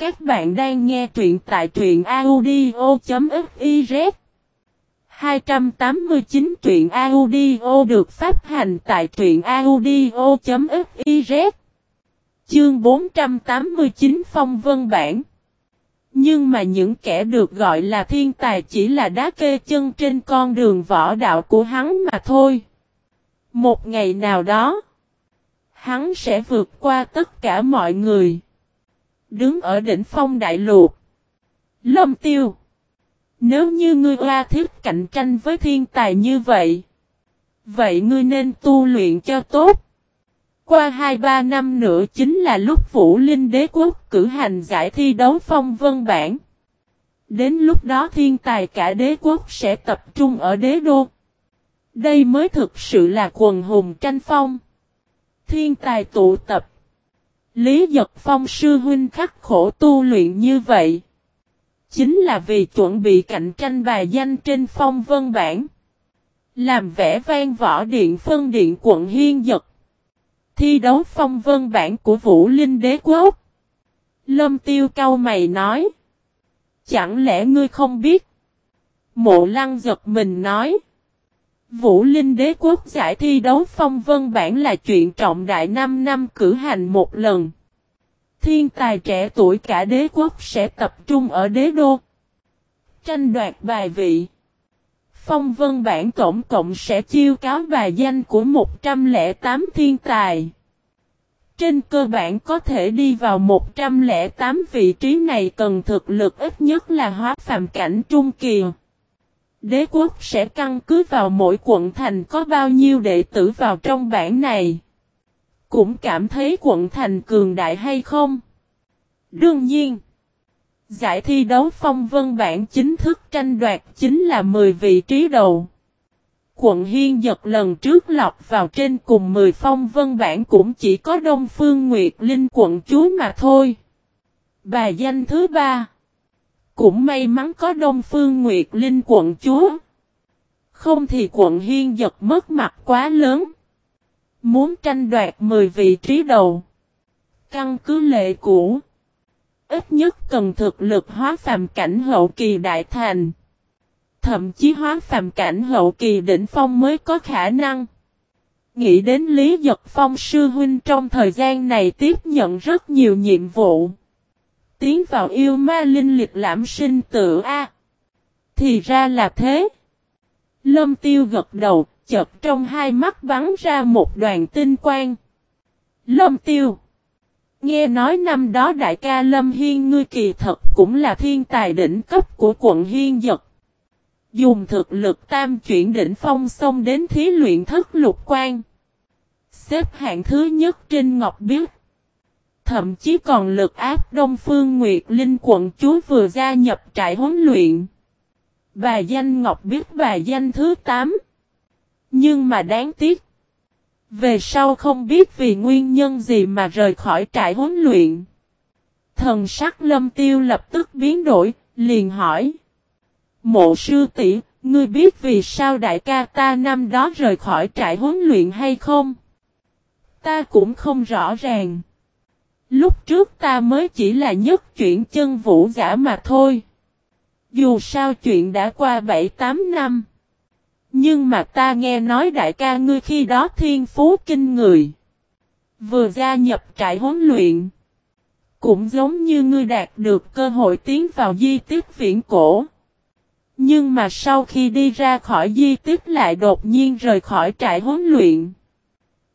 Các bạn đang nghe truyện tại truyện audio.fiz 289 truyện audio được phát hành tại truyện audio.fiz Chương 489 Phong Vân Bản Nhưng mà những kẻ được gọi là thiên tài chỉ là đá kê chân trên con đường võ đạo của hắn mà thôi. Một ngày nào đó, hắn sẽ vượt qua tất cả mọi người. Đứng ở đỉnh phong đại lục. Lâm tiêu. Nếu như ngươi oa thiết cạnh tranh với thiên tài như vậy. Vậy ngươi nên tu luyện cho tốt. Qua 2-3 năm nữa chính là lúc Vũ Linh Đế Quốc cử hành giải thi đấu phong vân bản. Đến lúc đó thiên tài cả đế quốc sẽ tập trung ở đế đô. Đây mới thực sự là quần hùng tranh phong. Thiên tài tụ tập. Lý Giật Phong sư huynh khắc khổ tu luyện như vậy. Chính là vì chuẩn bị cạnh tranh bài danh trên phong vân bản. Làm vẽ vang võ điện phân điện quận Hiên Giật. Thi đấu phong vân bản của Vũ Linh Đế Quốc. Lâm Tiêu cao mày nói. Chẳng lẽ ngươi không biết? Mộ lăng giật mình nói. Vũ Linh Đế Quốc giải thi đấu phong vân bản là chuyện trọng đại 5 năm cử hành một lần. Thiên tài trẻ tuổi cả đế quốc sẽ tập trung ở đế đô. Tranh đoạt bài vị. Phong vân bản tổng cộng sẽ chiêu cáo bài danh của 108 thiên tài. Trên cơ bản có thể đi vào 108 vị trí này cần thực lực ít nhất là hóa phàm cảnh trung kỳ. Đế quốc sẽ căn cứ vào mỗi quận thành có bao nhiêu đệ tử vào trong bản này. Cũng cảm thấy quận thành cường đại hay không? Đương nhiên. Giải thi đấu phong vân bản chính thức tranh đoạt chính là 10 vị trí đầu. Quận Hiên giật lần trước lọc vào trên cùng 10 phong vân bản cũng chỉ có Đông Phương Nguyệt Linh quận chúa mà thôi. Bà danh thứ ba. Cũng may mắn có Đông Phương Nguyệt Linh quận chúa. Không thì quận Hiên giật mất mặt quá lớn. Muốn tranh đoạt 10 vị trí đầu. Căn cứ lệ cũ. Ít nhất cần thực lực hóa phàm cảnh hậu kỳ đại thành. Thậm chí hóa phàm cảnh hậu kỳ đỉnh phong mới có khả năng. Nghĩ đến Lý Giật Phong sư huynh trong thời gian này tiếp nhận rất nhiều nhiệm vụ. Tiến vào yêu ma linh liệt lãm sinh tử A. Thì ra là thế. Lâm tiêu gật đầu, chợt trong hai mắt bắn ra một đoàn tinh quang. Lâm tiêu. Nghe nói năm đó đại ca Lâm Hiên ngươi kỳ thật cũng là thiên tài đỉnh cấp của quận Hiên Dật. Dùng thực lực tam chuyển đỉnh phong xong đến thí luyện thất lục quan. Xếp hạng thứ nhất trên Ngọc Biết. Thậm chí còn lực áp Đông Phương Nguyệt Linh quận chúa vừa gia nhập trại huấn luyện. Bà danh Ngọc Biết bà danh thứ 8. Nhưng mà đáng tiếc. Về sau không biết vì nguyên nhân gì mà rời khỏi trại huấn luyện. Thần sắc lâm tiêu lập tức biến đổi, liền hỏi. Mộ sư tỷ, ngươi biết vì sao đại ca ta năm đó rời khỏi trại huấn luyện hay không? Ta cũng không rõ ràng. Lúc trước ta mới chỉ là nhất chuyện chân vũ giả mà thôi. Dù sao chuyện đã qua 7-8 năm. Nhưng mà ta nghe nói đại ca ngươi khi đó thiên phú kinh người. Vừa gia nhập trại huấn luyện. Cũng giống như ngươi đạt được cơ hội tiến vào di tích viễn cổ. Nhưng mà sau khi đi ra khỏi di tích lại đột nhiên rời khỏi trại huấn luyện.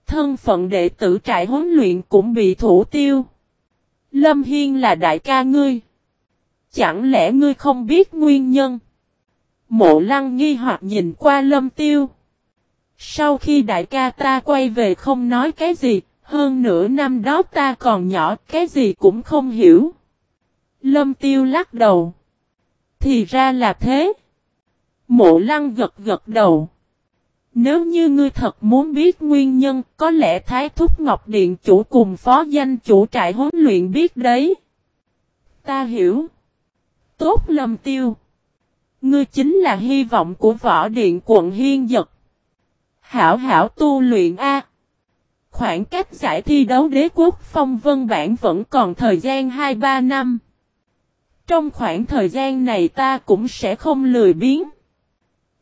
Thân phận đệ tử trại huấn luyện cũng bị thủ tiêu. Lâm Hiên là đại ca ngươi. Chẳng lẽ ngươi không biết nguyên nhân? Mộ lăng nghi hoặc nhìn qua lâm tiêu. Sau khi đại ca ta quay về không nói cái gì, hơn nửa năm đó ta còn nhỏ, cái gì cũng không hiểu. Lâm tiêu lắc đầu. Thì ra là thế. Mộ lăng gật gật đầu. Nếu như ngươi thật muốn biết nguyên nhân, có lẽ Thái Thúc Ngọc Điện chủ cùng phó danh chủ trại huấn luyện biết đấy. Ta hiểu. Tốt lâm tiêu. Ngươi chính là hy vọng của võ điện quận Hiên Dật. Hảo hảo tu luyện A. Khoảng cách giải thi đấu đế quốc phong vân bản vẫn còn thời gian 2-3 năm. Trong khoảng thời gian này ta cũng sẽ không lười biếng.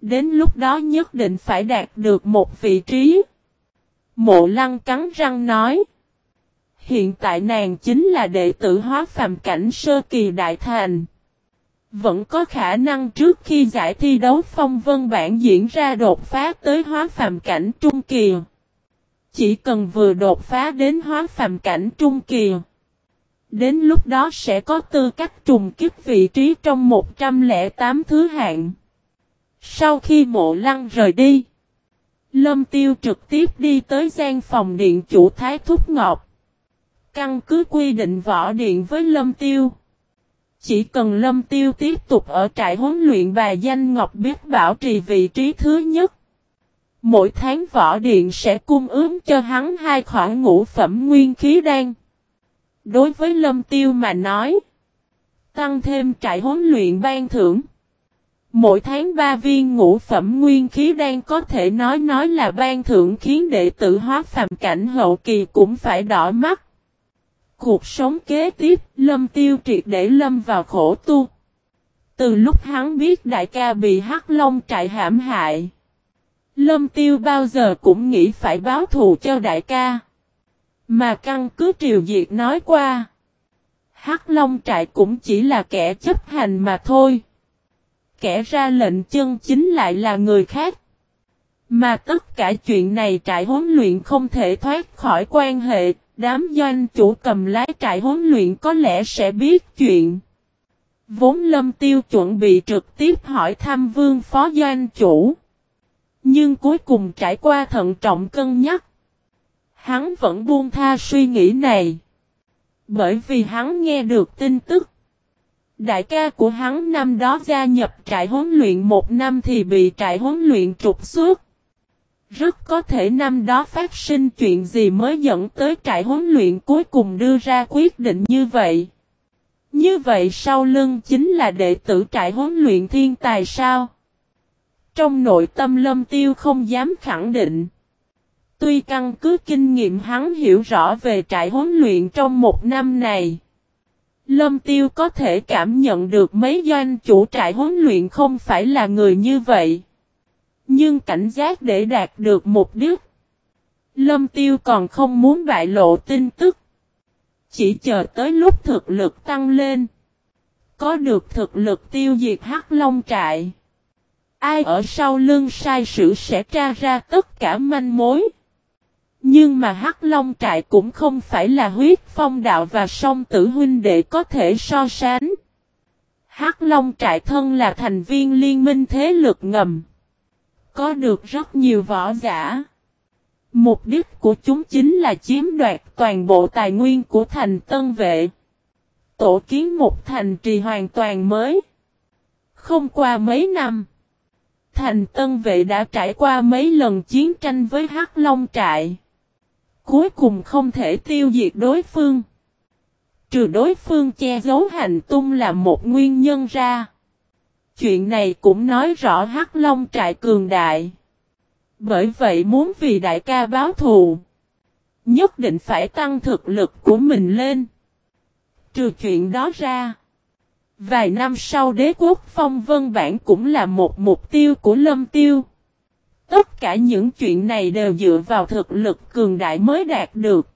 Đến lúc đó nhất định phải đạt được một vị trí. Mộ lăng cắn răng nói. Hiện tại nàng chính là đệ tử hóa phàm cảnh sơ kỳ đại thành. Vẫn có khả năng trước khi giải thi đấu phong vân bản diễn ra đột phá tới hóa phàm cảnh trung kỳ. Chỉ cần vừa đột phá đến hóa phàm cảnh trung kỳ. Đến lúc đó sẽ có tư cách trùng kích vị trí trong 108 thứ hạng. Sau khi mộ lăng rời đi. Lâm Tiêu trực tiếp đi tới gian phòng điện chủ Thái Thúc Ngọc. Căn cứ quy định võ điện với Lâm Tiêu. Chỉ cần Lâm Tiêu tiếp tục ở trại huấn luyện bà danh Ngọc biết bảo trì vị trí thứ nhất. Mỗi tháng võ điện sẽ cung ứng cho hắn hai khoản ngũ phẩm nguyên khí đan. Đối với Lâm Tiêu mà nói, tăng thêm trại huấn luyện ban thưởng. Mỗi tháng ba viên ngũ phẩm nguyên khí đang có thể nói nói là ban thưởng khiến đệ tử hóa phàm cảnh hậu kỳ cũng phải đỏ mắt. Cuộc sống kế tiếp, Lâm Tiêu triệt để Lâm vào khổ tu. Từ lúc hắn biết đại ca bị hắc long trại hãm hại. Lâm Tiêu bao giờ cũng nghĩ phải báo thù cho đại ca. Mà căn cứ triều diệt nói qua. Hắc Long trại cũng chỉ là kẻ chấp hành mà thôi. Kẻ ra lệnh chân chính lại là người khác. Mà tất cả chuyện này trại huấn luyện không thể thoát khỏi quan hệ, đám doanh chủ cầm lái trại huấn luyện có lẽ sẽ biết chuyện. Vốn lâm tiêu chuẩn bị trực tiếp hỏi thăm vương phó doanh chủ. Nhưng cuối cùng trải qua thận trọng cân nhắc. Hắn vẫn buông tha suy nghĩ này. Bởi vì hắn nghe được tin tức. Đại ca của hắn năm đó gia nhập trại huấn luyện một năm thì bị trại huấn luyện trục xuất. Rất có thể năm đó phát sinh chuyện gì mới dẫn tới trại huấn luyện cuối cùng đưa ra quyết định như vậy. Như vậy sau lưng chính là đệ tử trại huấn luyện thiên tài sao? Trong nội tâm lâm tiêu không dám khẳng định. Tuy căn cứ kinh nghiệm hắn hiểu rõ về trại huấn luyện trong một năm này. Lâm Tiêu có thể cảm nhận được mấy doanh chủ trại huấn luyện không phải là người như vậy. Nhưng cảnh giác để đạt được mục đích. Lâm Tiêu còn không muốn bại lộ tin tức. Chỉ chờ tới lúc thực lực tăng lên. Có được thực lực tiêu diệt hắc long trại. Ai ở sau lưng sai sử sẽ tra ra tất cả manh mối. Nhưng mà Hắc Long trại cũng không phải là huyết phong đạo và song tử huynh đệ có thể so sánh. Hắc Long trại thân là thành viên liên minh thế lực ngầm. Có được rất nhiều võ giả. Mục đích của chúng chính là chiếm đoạt toàn bộ tài nguyên của thành tân vệ. Tổ kiến một thành trì hoàn toàn mới. Không qua mấy năm. Thành tân vệ đã trải qua mấy lần chiến tranh với Hắc Long trại. Cuối cùng không thể tiêu diệt đối phương. Trừ đối phương che giấu hành tung là một nguyên nhân ra. Chuyện này cũng nói rõ Hắc Long trại cường đại. Bởi vậy muốn vì đại ca báo thù. Nhất định phải tăng thực lực của mình lên. Trừ chuyện đó ra. Vài năm sau đế quốc phong vân bản cũng là một mục tiêu của lâm tiêu. Tất cả những chuyện này đều dựa vào thực lực cường đại mới đạt được.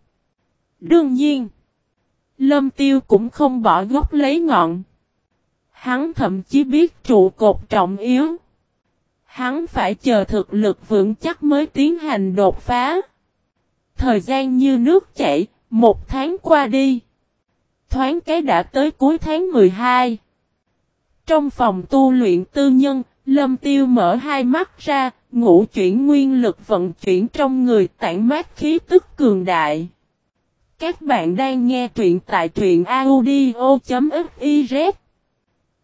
Đương nhiên, Lâm Tiêu cũng không bỏ gốc lấy ngọn. Hắn thậm chí biết trụ cột trọng yếu. Hắn phải chờ thực lực vững chắc mới tiến hành đột phá. Thời gian như nước chảy, một tháng qua đi. Thoáng cái đã tới cuối tháng 12. Trong phòng tu luyện tư nhân, Lâm Tiêu mở hai mắt ra, ngũ chuyển nguyên lực vận chuyển trong người tản mát khí tức cường đại. Các bạn đang nghe truyện tại truyện audio.fiz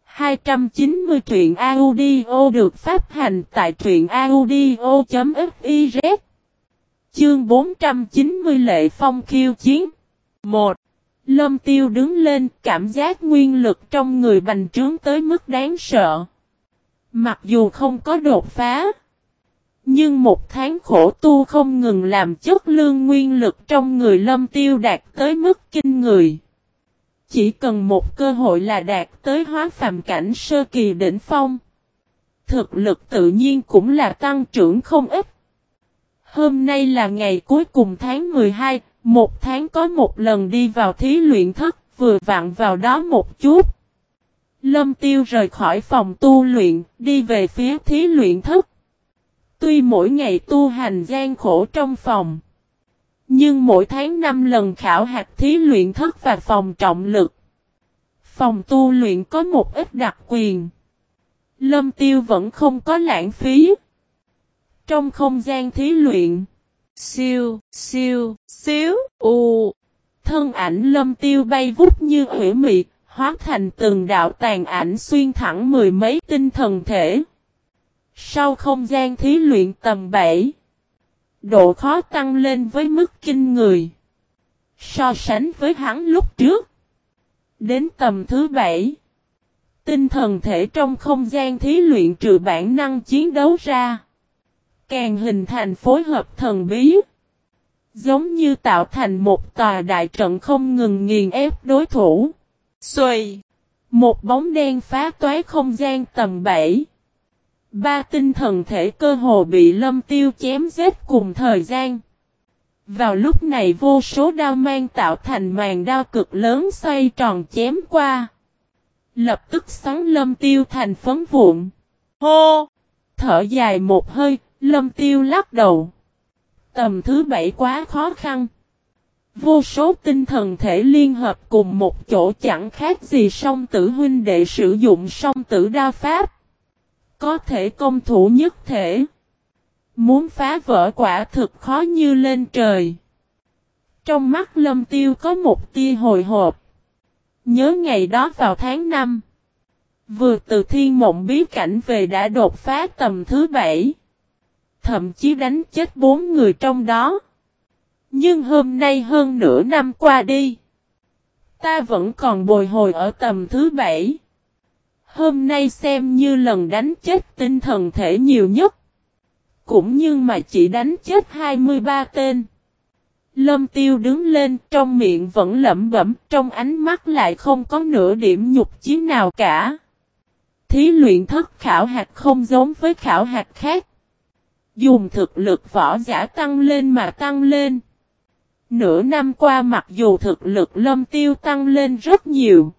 290 truyện audio được phát hành tại truyện audio.fiz Chương 490 Lệ Phong khiêu chiến 1. Lâm Tiêu đứng lên, cảm giác nguyên lực trong người bành trướng tới mức đáng sợ. Mặc dù không có đột phá. Nhưng một tháng khổ tu không ngừng làm chất lương nguyên lực trong người lâm tiêu đạt tới mức kinh người. chỉ cần một cơ hội là đạt tới hóa phàm cảnh sơ kỳ đỉnh phong. Thực lực tự nhiên cũng là tăng trưởng không ít. Hôm nay là ngày cuối cùng tháng 12, một tháng có một lần đi vào thí luyện thất, vừa vặn vào đó một chút. Lâm Tiêu rời khỏi phòng tu luyện, đi về phía thí luyện thất. Tuy mỗi ngày tu hành gian khổ trong phòng, nhưng mỗi tháng năm lần khảo hạt thí luyện thất và phòng trọng lực. Phòng tu luyện có một ít đặc quyền. Lâm Tiêu vẫn không có lãng phí. Trong không gian thí luyện, siêu, siêu, xíu, u, thân ảnh Lâm Tiêu bay vút như hủy mị, hóa thành từng đạo tàn ảnh xuyên thẳng mười mấy tinh thần thể. Sau không gian thí luyện tầm 7, độ khó tăng lên với mức kinh người. So sánh với hắn lúc trước, đến tầm thứ 7, tinh thần thể trong không gian thí luyện trừ bản năng chiến đấu ra, càng hình thành phối hợp thần bí. Giống như tạo thành một tòa đại trận không ngừng nghiền ép đối thủ. Xuôi! Một bóng đen phá toái không gian tầm 7. Ba tinh thần thể cơ hồ bị lâm tiêu chém giết cùng thời gian. Vào lúc này vô số đao mang tạo thành màn đao cực lớn xoay tròn chém qua. Lập tức xoắn lâm tiêu thành phấn vụn. Hô! Thở dài một hơi, lâm tiêu lắc đầu. Tầm thứ bảy quá khó khăn. Vô số tinh thần thể liên hợp cùng một chỗ chẳng khác gì song tử huynh đệ sử dụng song tử đa pháp. Có thể công thủ nhất thể. Muốn phá vỡ quả thực khó như lên trời. Trong mắt lâm tiêu có một tia hồi hộp. Nhớ ngày đó vào tháng 5. Vừa từ thiên mộng bí cảnh về đã đột phá tầm thứ bảy. Thậm chí đánh chết bốn người trong đó. Nhưng hôm nay hơn nửa năm qua đi. Ta vẫn còn bồi hồi ở tầm thứ bảy. Hôm nay xem như lần đánh chết tinh thần thể nhiều nhất. Cũng nhưng mà chỉ đánh chết 23 tên. Lâm tiêu đứng lên, trong miệng vẫn lẩm bẩm, trong ánh mắt lại không có nửa điểm nhục chí nào cả. Thí luyện thất khảo hạt không giống với khảo hạt khác. Dùng thực lực võ giả tăng lên mà tăng lên. Nửa năm qua mặc dù thực lực lâm tiêu tăng lên rất nhiều.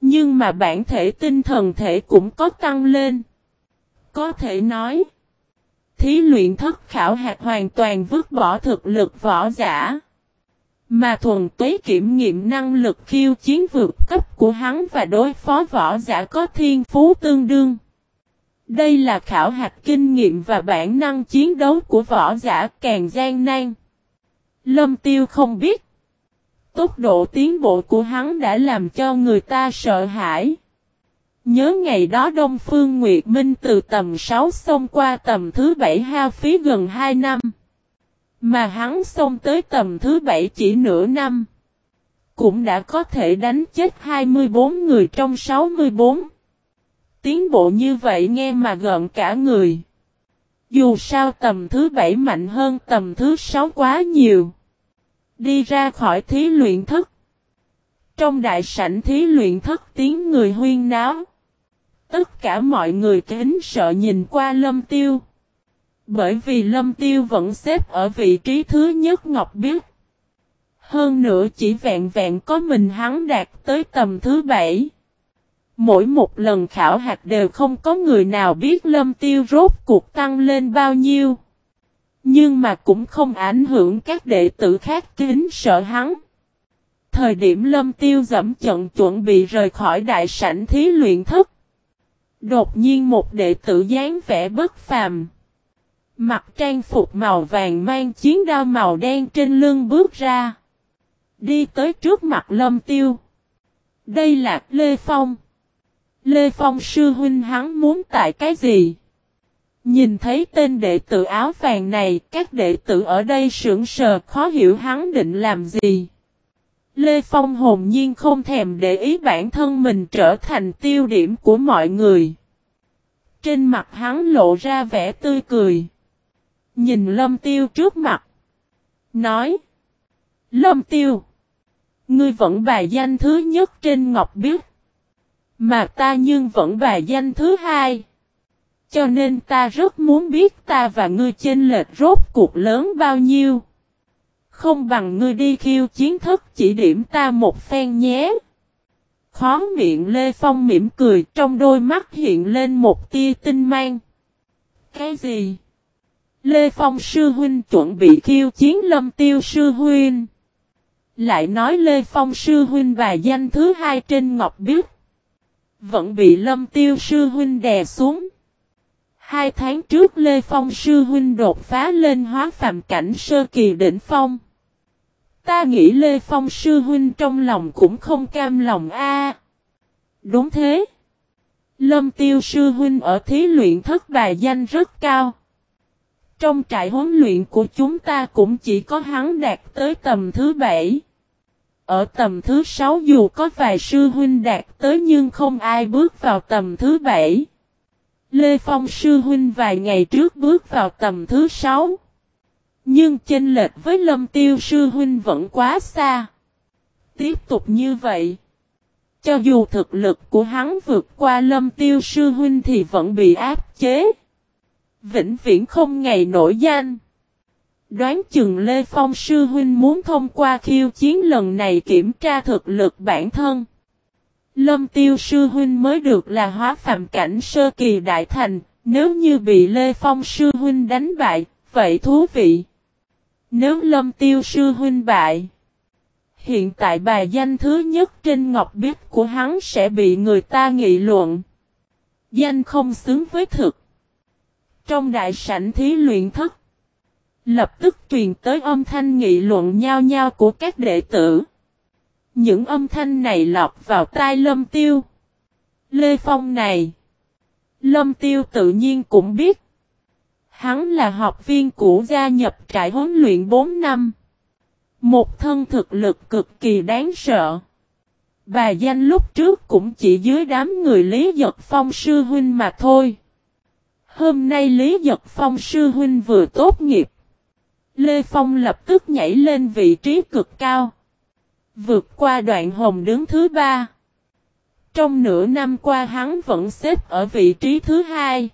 Nhưng mà bản thể tinh thần thể cũng có tăng lên. Có thể nói. Thí luyện thất khảo hạt hoàn toàn vứt bỏ thực lực võ giả. Mà thuần tuế kiểm nghiệm năng lực khiêu chiến vượt cấp của hắn và đối phó võ giả có thiên phú tương đương. Đây là khảo hạt kinh nghiệm và bản năng chiến đấu của võ giả càng gian nan. Lâm Tiêu không biết. Tốc độ tiến bộ của hắn đã làm cho người ta sợ hãi. Nhớ ngày đó Đông Phương Nguyệt Minh từ tầm 6 xông qua tầm thứ 7 hao phí gần 2 năm. Mà hắn xông tới tầm thứ 7 chỉ nửa năm. Cũng đã có thể đánh chết 24 người trong 64. Tiến bộ như vậy nghe mà gợn cả người. Dù sao tầm thứ 7 mạnh hơn tầm thứ 6 quá nhiều. Đi ra khỏi thí luyện thất. Trong đại sảnh thí luyện thất tiếng người huyên náo. Tất cả mọi người kính sợ nhìn qua lâm tiêu. Bởi vì lâm tiêu vẫn xếp ở vị trí thứ nhất Ngọc biết. Hơn nữa chỉ vẹn vẹn có mình hắn đạt tới tầm thứ bảy. Mỗi một lần khảo hạt đều không có người nào biết lâm tiêu rốt cuộc tăng lên bao nhiêu. Nhưng mà cũng không ảnh hưởng các đệ tử khác kính sợ hắn. Thời điểm lâm tiêu dẫm trận chuẩn bị rời khỏi đại sảnh thí luyện thất. Đột nhiên một đệ tử dáng vẻ bất phàm. Mặc trang phục màu vàng mang chiến đao màu đen trên lưng bước ra. Đi tới trước mặt lâm tiêu. Đây là Lê Phong. Lê Phong sư huynh hắn muốn tại cái gì? Nhìn thấy tên đệ tử áo vàng này, các đệ tử ở đây sững sờ khó hiểu hắn định làm gì. Lê Phong hồn nhiên không thèm để ý bản thân mình trở thành tiêu điểm của mọi người. Trên mặt hắn lộ ra vẻ tươi cười. Nhìn lâm tiêu trước mặt. Nói. Lâm tiêu. Ngươi vẫn bài danh thứ nhất trên ngọc biết. Mà ta nhưng vẫn bài danh thứ hai. Cho nên ta rất muốn biết ta và ngươi chênh lệch rốt cuộc lớn bao nhiêu. Không bằng ngươi đi khiêu chiến thức chỉ điểm ta một phen nhé. Khó miệng Lê Phong mỉm cười, trong đôi mắt hiện lên một tia tinh mang. Cái gì? Lê Phong sư huynh chuẩn bị khiêu chiến lâm tiêu sư huynh. Lại nói Lê Phong sư huynh và danh thứ hai trên ngọc biết. Vẫn bị lâm tiêu sư huynh đè xuống. Hai tháng trước Lê Phong sư huynh đột phá lên hóa phàm cảnh sơ kỳ đỉnh phong. Ta nghĩ Lê Phong sư huynh trong lòng cũng không cam lòng a. đúng thế. Lâm tiêu sư huynh ở thí luyện thất bài danh rất cao. Trong trại huấn luyện của chúng ta cũng chỉ có hắn đạt tới tầm thứ bảy. Ở tầm thứ sáu dù có vài sư huynh đạt tới nhưng không ai bước vào tầm thứ bảy. Lê Phong sư huynh vài ngày trước bước vào tầm thứ sáu. Nhưng chênh lệch với lâm tiêu sư huynh vẫn quá xa. Tiếp tục như vậy. Cho dù thực lực của hắn vượt qua lâm tiêu sư huynh thì vẫn bị áp chế. Vĩnh viễn không ngày nổi danh. Đoán chừng Lê Phong sư huynh muốn thông qua khiêu chiến lần này kiểm tra thực lực bản thân. Lâm tiêu sư huynh mới được là hóa phạm cảnh sơ kỳ đại thành, nếu như bị Lê Phong sư huynh đánh bại, vậy thú vị. Nếu lâm tiêu sư huynh bại, hiện tại bài danh thứ nhất trên ngọc biết của hắn sẽ bị người ta nghị luận. Danh không xứng với thực. Trong đại sảnh thí luyện thất, lập tức truyền tới âm thanh nghị luận nhau nhau của các đệ tử. Những âm thanh này lọc vào tai lâm tiêu. Lê Phong này. Lâm tiêu tự nhiên cũng biết. Hắn là học viên cũ gia nhập trại huấn luyện 4 năm. Một thân thực lực cực kỳ đáng sợ. Bà danh lúc trước cũng chỉ dưới đám người Lý Giật Phong sư huynh mà thôi. Hôm nay Lý Giật Phong sư huynh vừa tốt nghiệp. Lê Phong lập tức nhảy lên vị trí cực cao. Vượt qua đoạn hồng đứng thứ ba. Trong nửa năm qua hắn vẫn xếp ở vị trí thứ hai.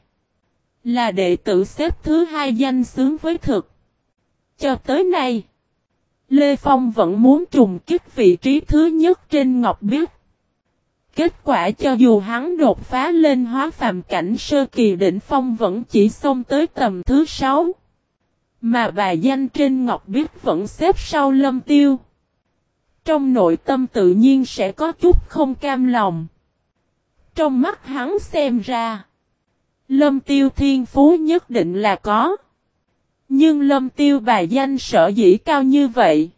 Là đệ tử xếp thứ hai danh xướng với thực. Cho tới nay, Lê Phong vẫn muốn trùng kích vị trí thứ nhất trên Ngọc Biết. Kết quả cho dù hắn đột phá lên hóa phàm cảnh sơ kỳ đỉnh phong vẫn chỉ xông tới tầm thứ sáu. Mà bà danh trên Ngọc Biết vẫn xếp sau lâm tiêu. Trong nội tâm tự nhiên sẽ có chút không cam lòng. Trong mắt hắn xem ra. Lâm tiêu thiên phú nhất định là có. Nhưng lâm tiêu bài danh sở dĩ cao như vậy.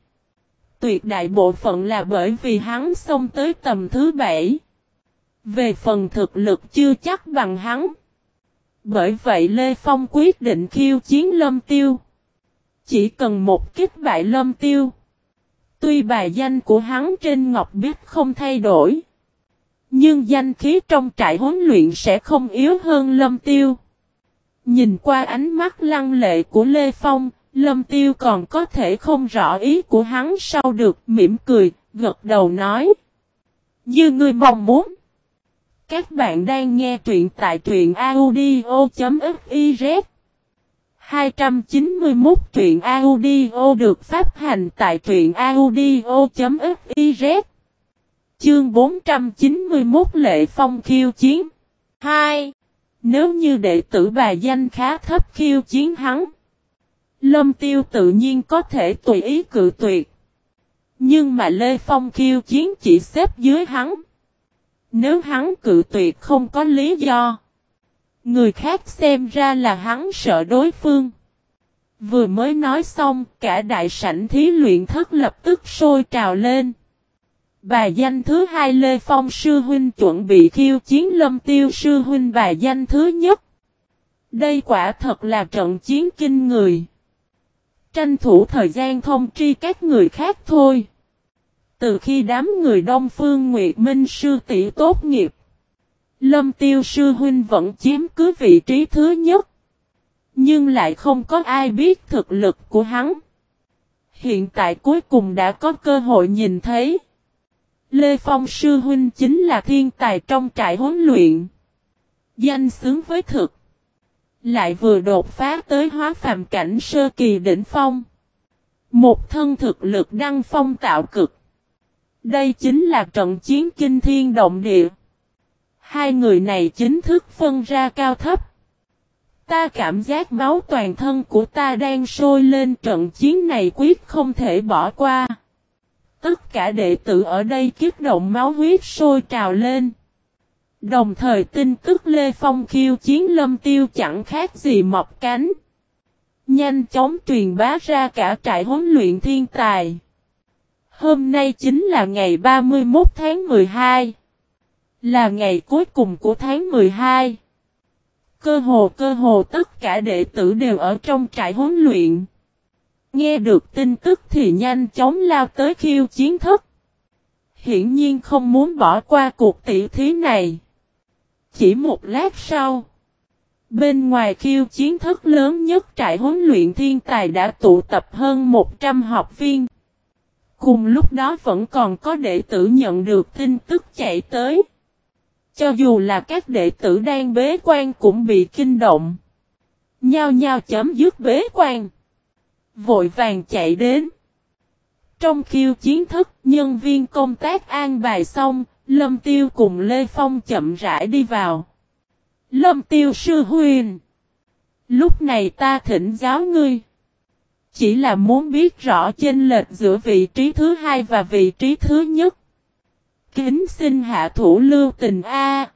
Tuyệt đại bộ phận là bởi vì hắn xông tới tầm thứ bảy. Về phần thực lực chưa chắc bằng hắn. Bởi vậy Lê Phong quyết định khiêu chiến lâm tiêu. Chỉ cần một kích bại lâm tiêu. Tuy bài danh của hắn trên ngọc biết không thay đổi. Nhưng danh khí trong trại huấn luyện sẽ không yếu hơn Lâm Tiêu. Nhìn qua ánh mắt lăng lệ của Lê Phong, Lâm Tiêu còn có thể không rõ ý của hắn sau được mỉm cười, gật đầu nói. Như người mong muốn. Các bạn đang nghe truyện tại truyện audio.fif 291 truyện audio được phát hành tại truyện audio.fiz Chương 491 Lệ Phong khiêu chiến 2. Nếu như đệ tử bà danh khá thấp khiêu chiến hắn, Lâm Tiêu tự nhiên có thể tùy ý cự tuyệt. Nhưng mà Lê Phong khiêu chiến chỉ xếp dưới hắn. Nếu hắn cự tuyệt không có lý do Người khác xem ra là hắn sợ đối phương Vừa mới nói xong, cả đại sảnh thí luyện thất lập tức sôi trào lên Bà danh thứ hai Lê Phong sư huynh chuẩn bị khiêu chiến lâm tiêu sư huynh bà danh thứ nhất. Đây quả thật là trận chiến kinh người. Tranh thủ thời gian thông tri các người khác thôi. Từ khi đám người Đông Phương Nguyệt Minh sư tỷ tốt nghiệp. Lâm tiêu sư huynh vẫn chiếm cứ vị trí thứ nhất. Nhưng lại không có ai biết thực lực của hắn. hiện tại cuối cùng đã có cơ hội nhìn thấy. Lê Phong Sư Huynh chính là thiên tài trong trại huấn luyện. Danh xứng với thực. Lại vừa đột phá tới hóa phàm cảnh sơ kỳ đỉnh phong. Một thân thực lực đăng phong tạo cực. Đây chính là trận chiến kinh thiên động địa. Hai người này chính thức phân ra cao thấp. Ta cảm giác máu toàn thân của ta đang sôi lên, trận chiến này quyết không thể bỏ qua. Tất cả đệ tử ở đây kiếp động máu huyết sôi trào lên. Đồng thời tin tức Lê Phong khiêu chiến lâm tiêu chẳng khác gì mọc cánh. Nhanh chóng truyền bá ra cả trại huấn luyện thiên tài. Hôm nay chính là ngày 31 tháng 12. Là ngày cuối cùng của tháng 12. Cơ hồ cơ hồ tất cả đệ tử đều ở trong trại huấn luyện. Nghe được tin tức thì nhanh chóng lao tới khiêu chiến thức. Hiển nhiên không muốn bỏ qua cuộc tỷ thí này. Chỉ một lát sau. Bên ngoài khiêu chiến thức lớn nhất trại huấn luyện thiên tài đã tụ tập hơn 100 học viên. Cùng lúc đó vẫn còn có đệ tử nhận được tin tức chạy tới. Cho dù là các đệ tử đang bế quan cũng bị kinh động. Nhao nhao chấm dứt bế quan. Vội vàng chạy đến. Trong khiêu chiến thức, nhân viên công tác an bài xong, Lâm Tiêu cùng Lê Phong chậm rãi đi vào. Lâm Tiêu sư huyền. Lúc này ta thỉnh giáo ngươi. Chỉ là muốn biết rõ chênh lệch giữa vị trí thứ hai và vị trí thứ nhất. Kính xin hạ thủ lưu tình A.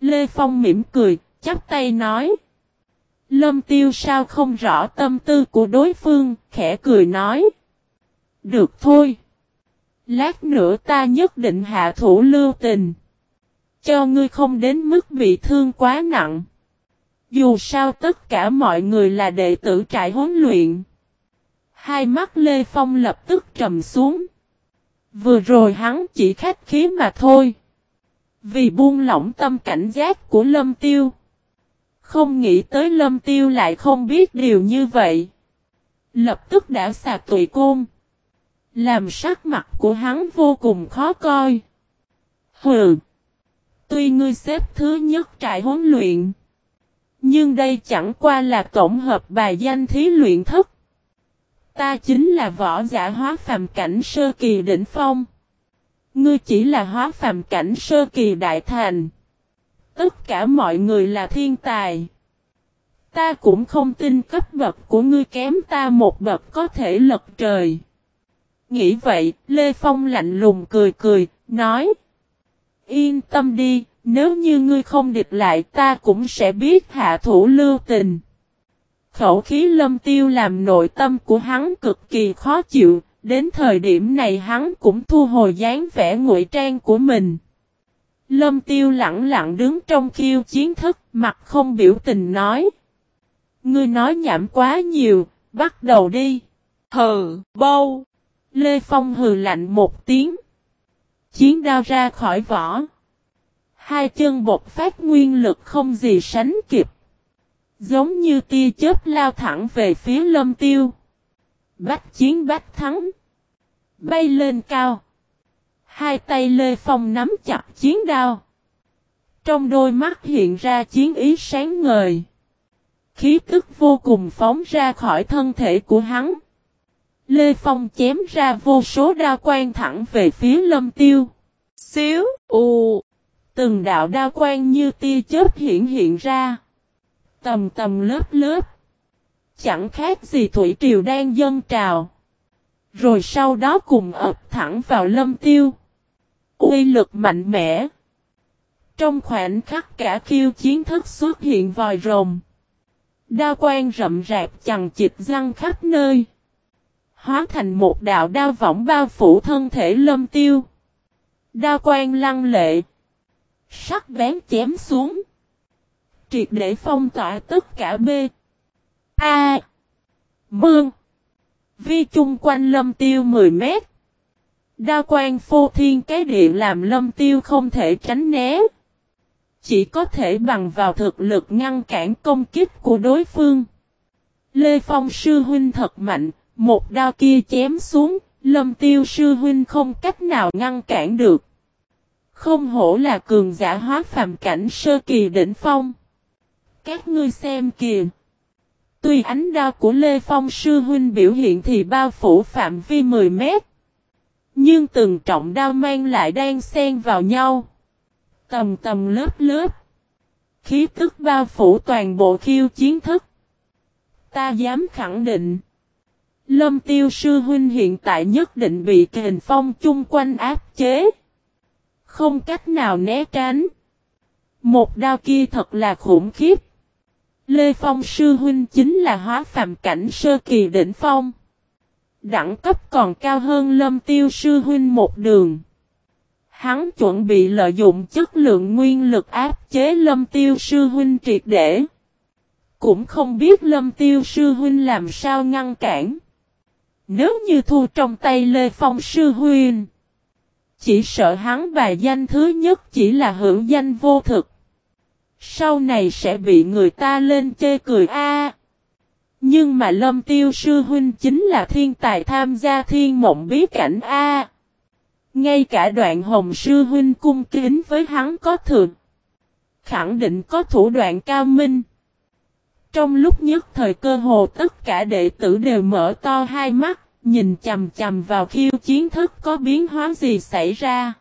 Lê Phong mỉm cười, chắp tay nói. Lâm tiêu sao không rõ tâm tư của đối phương, khẽ cười nói. Được thôi. Lát nữa ta nhất định hạ thủ lưu tình. Cho ngươi không đến mức bị thương quá nặng. Dù sao tất cả mọi người là đệ tử trại huấn luyện. Hai mắt Lê Phong lập tức trầm xuống. Vừa rồi hắn chỉ khách khí mà thôi. Vì buông lỏng tâm cảnh giác của Lâm Tiêu. Không nghĩ tới Lâm Tiêu lại không biết điều như vậy. Lập tức đã xà tụy côn. Làm sắc mặt của hắn vô cùng khó coi. Hừ. Tuy ngươi xếp thứ nhất trại huấn luyện. Nhưng đây chẳng qua là tổng hợp bài danh thí luyện thức. Ta chính là võ giả hóa phàm cảnh sơ kỳ đỉnh phong. Ngươi chỉ là hóa phàm cảnh sơ kỳ đại thành. Tất cả mọi người là thiên tài. Ta cũng không tin cấp bậc của ngươi kém ta một bậc có thể lật trời. Nghĩ vậy, Lê Phong lạnh lùng cười cười, nói. Yên tâm đi, nếu như ngươi không địch lại ta cũng sẽ biết hạ thủ lưu tình. Khẩu khí lâm tiêu làm nội tâm của hắn cực kỳ khó chịu, đến thời điểm này hắn cũng thu hồi dáng vẻ ngụy trang của mình. Lâm tiêu lặng lặng đứng trong khiêu chiến thức, mặt không biểu tình nói. Ngươi nói nhảm quá nhiều, bắt đầu đi. Hừ, bâu. Lê Phong hừ lạnh một tiếng. Chiến đao ra khỏi vỏ. Hai chân bột phát nguyên lực không gì sánh kịp. Giống như tia chớp lao thẳng về phía lâm tiêu. Bách chiến bách thắng. Bay lên cao. Hai tay Lê Phong nắm chặt chiến đao. Trong đôi mắt hiện ra chiến ý sáng ngời. Khí tức vô cùng phóng ra khỏi thân thể của hắn. Lê Phong chém ra vô số đao quan thẳng về phía lâm tiêu. Xíu, ù. Từng đạo đao quan như tia chớp hiện hiện ra. Tầm tầm lớp lớp. Chẳng khác gì thủy triều đang dâng trào. Rồi sau đó cùng ập thẳng vào lâm tiêu. Uy lực mạnh mẽ. Trong khoảnh khắc cả khiêu chiến thức xuất hiện vòi rồng. đa quan rậm rạp chằng chịt răng khắp nơi. Hóa thành một đạo đao võng bao phủ thân thể lâm tiêu. đa quan lăng lệ. Sắc bén chém xuống. Triệt để phong tỏa tất cả B. A. Mương. Vi chung quanh lâm tiêu 10 mét. Đa quan phô thiên cái địa làm lâm tiêu không thể tránh né. Chỉ có thể bằng vào thực lực ngăn cản công kích của đối phương. Lê Phong sư huynh thật mạnh, Một đao kia chém xuống, lâm tiêu sư huynh không cách nào ngăn cản được. Không hổ là cường giả hóa phàm cảnh sơ kỳ đỉnh phong. Các ngươi xem kìa. Tuy ánh đao của Lê Phong sư huynh biểu hiện thì bao phủ phạm vi 10 mét. Nhưng từng trọng đao mang lại đang xen vào nhau. Tầm tầm lớp lớp. Khí tức bao phủ toàn bộ khiêu chiến thức. Ta dám khẳng định. Lâm tiêu sư huynh hiện tại nhất định bị kền phong chung quanh áp chế. Không cách nào né tránh. Một đao kia thật là khủng khiếp. Lê Phong sư huynh chính là hóa phàm cảnh sơ kỳ đỉnh phong. Đẳng cấp còn cao hơn lâm tiêu sư huynh một đường. Hắn chuẩn bị lợi dụng chất lượng nguyên lực áp chế lâm tiêu sư huynh triệt để. Cũng không biết lâm tiêu sư huynh làm sao ngăn cản. Nếu như thu trong tay Lê Phong sư huynh. Chỉ sợ hắn bài danh thứ nhất chỉ là hữu danh vô thực. Sau này sẽ bị người ta lên chê cười a. Nhưng mà lâm tiêu sư huynh chính là thiên tài tham gia thiên mộng bí cảnh a. Ngay cả đoạn hồng sư huynh cung kính với hắn có thường. Khẳng định có thủ đoạn cao minh. Trong lúc nhất thời cơ hồ tất cả đệ tử đều mở to hai mắt, nhìn chầm chầm vào khiêu chiến thức có biến hóa gì xảy ra.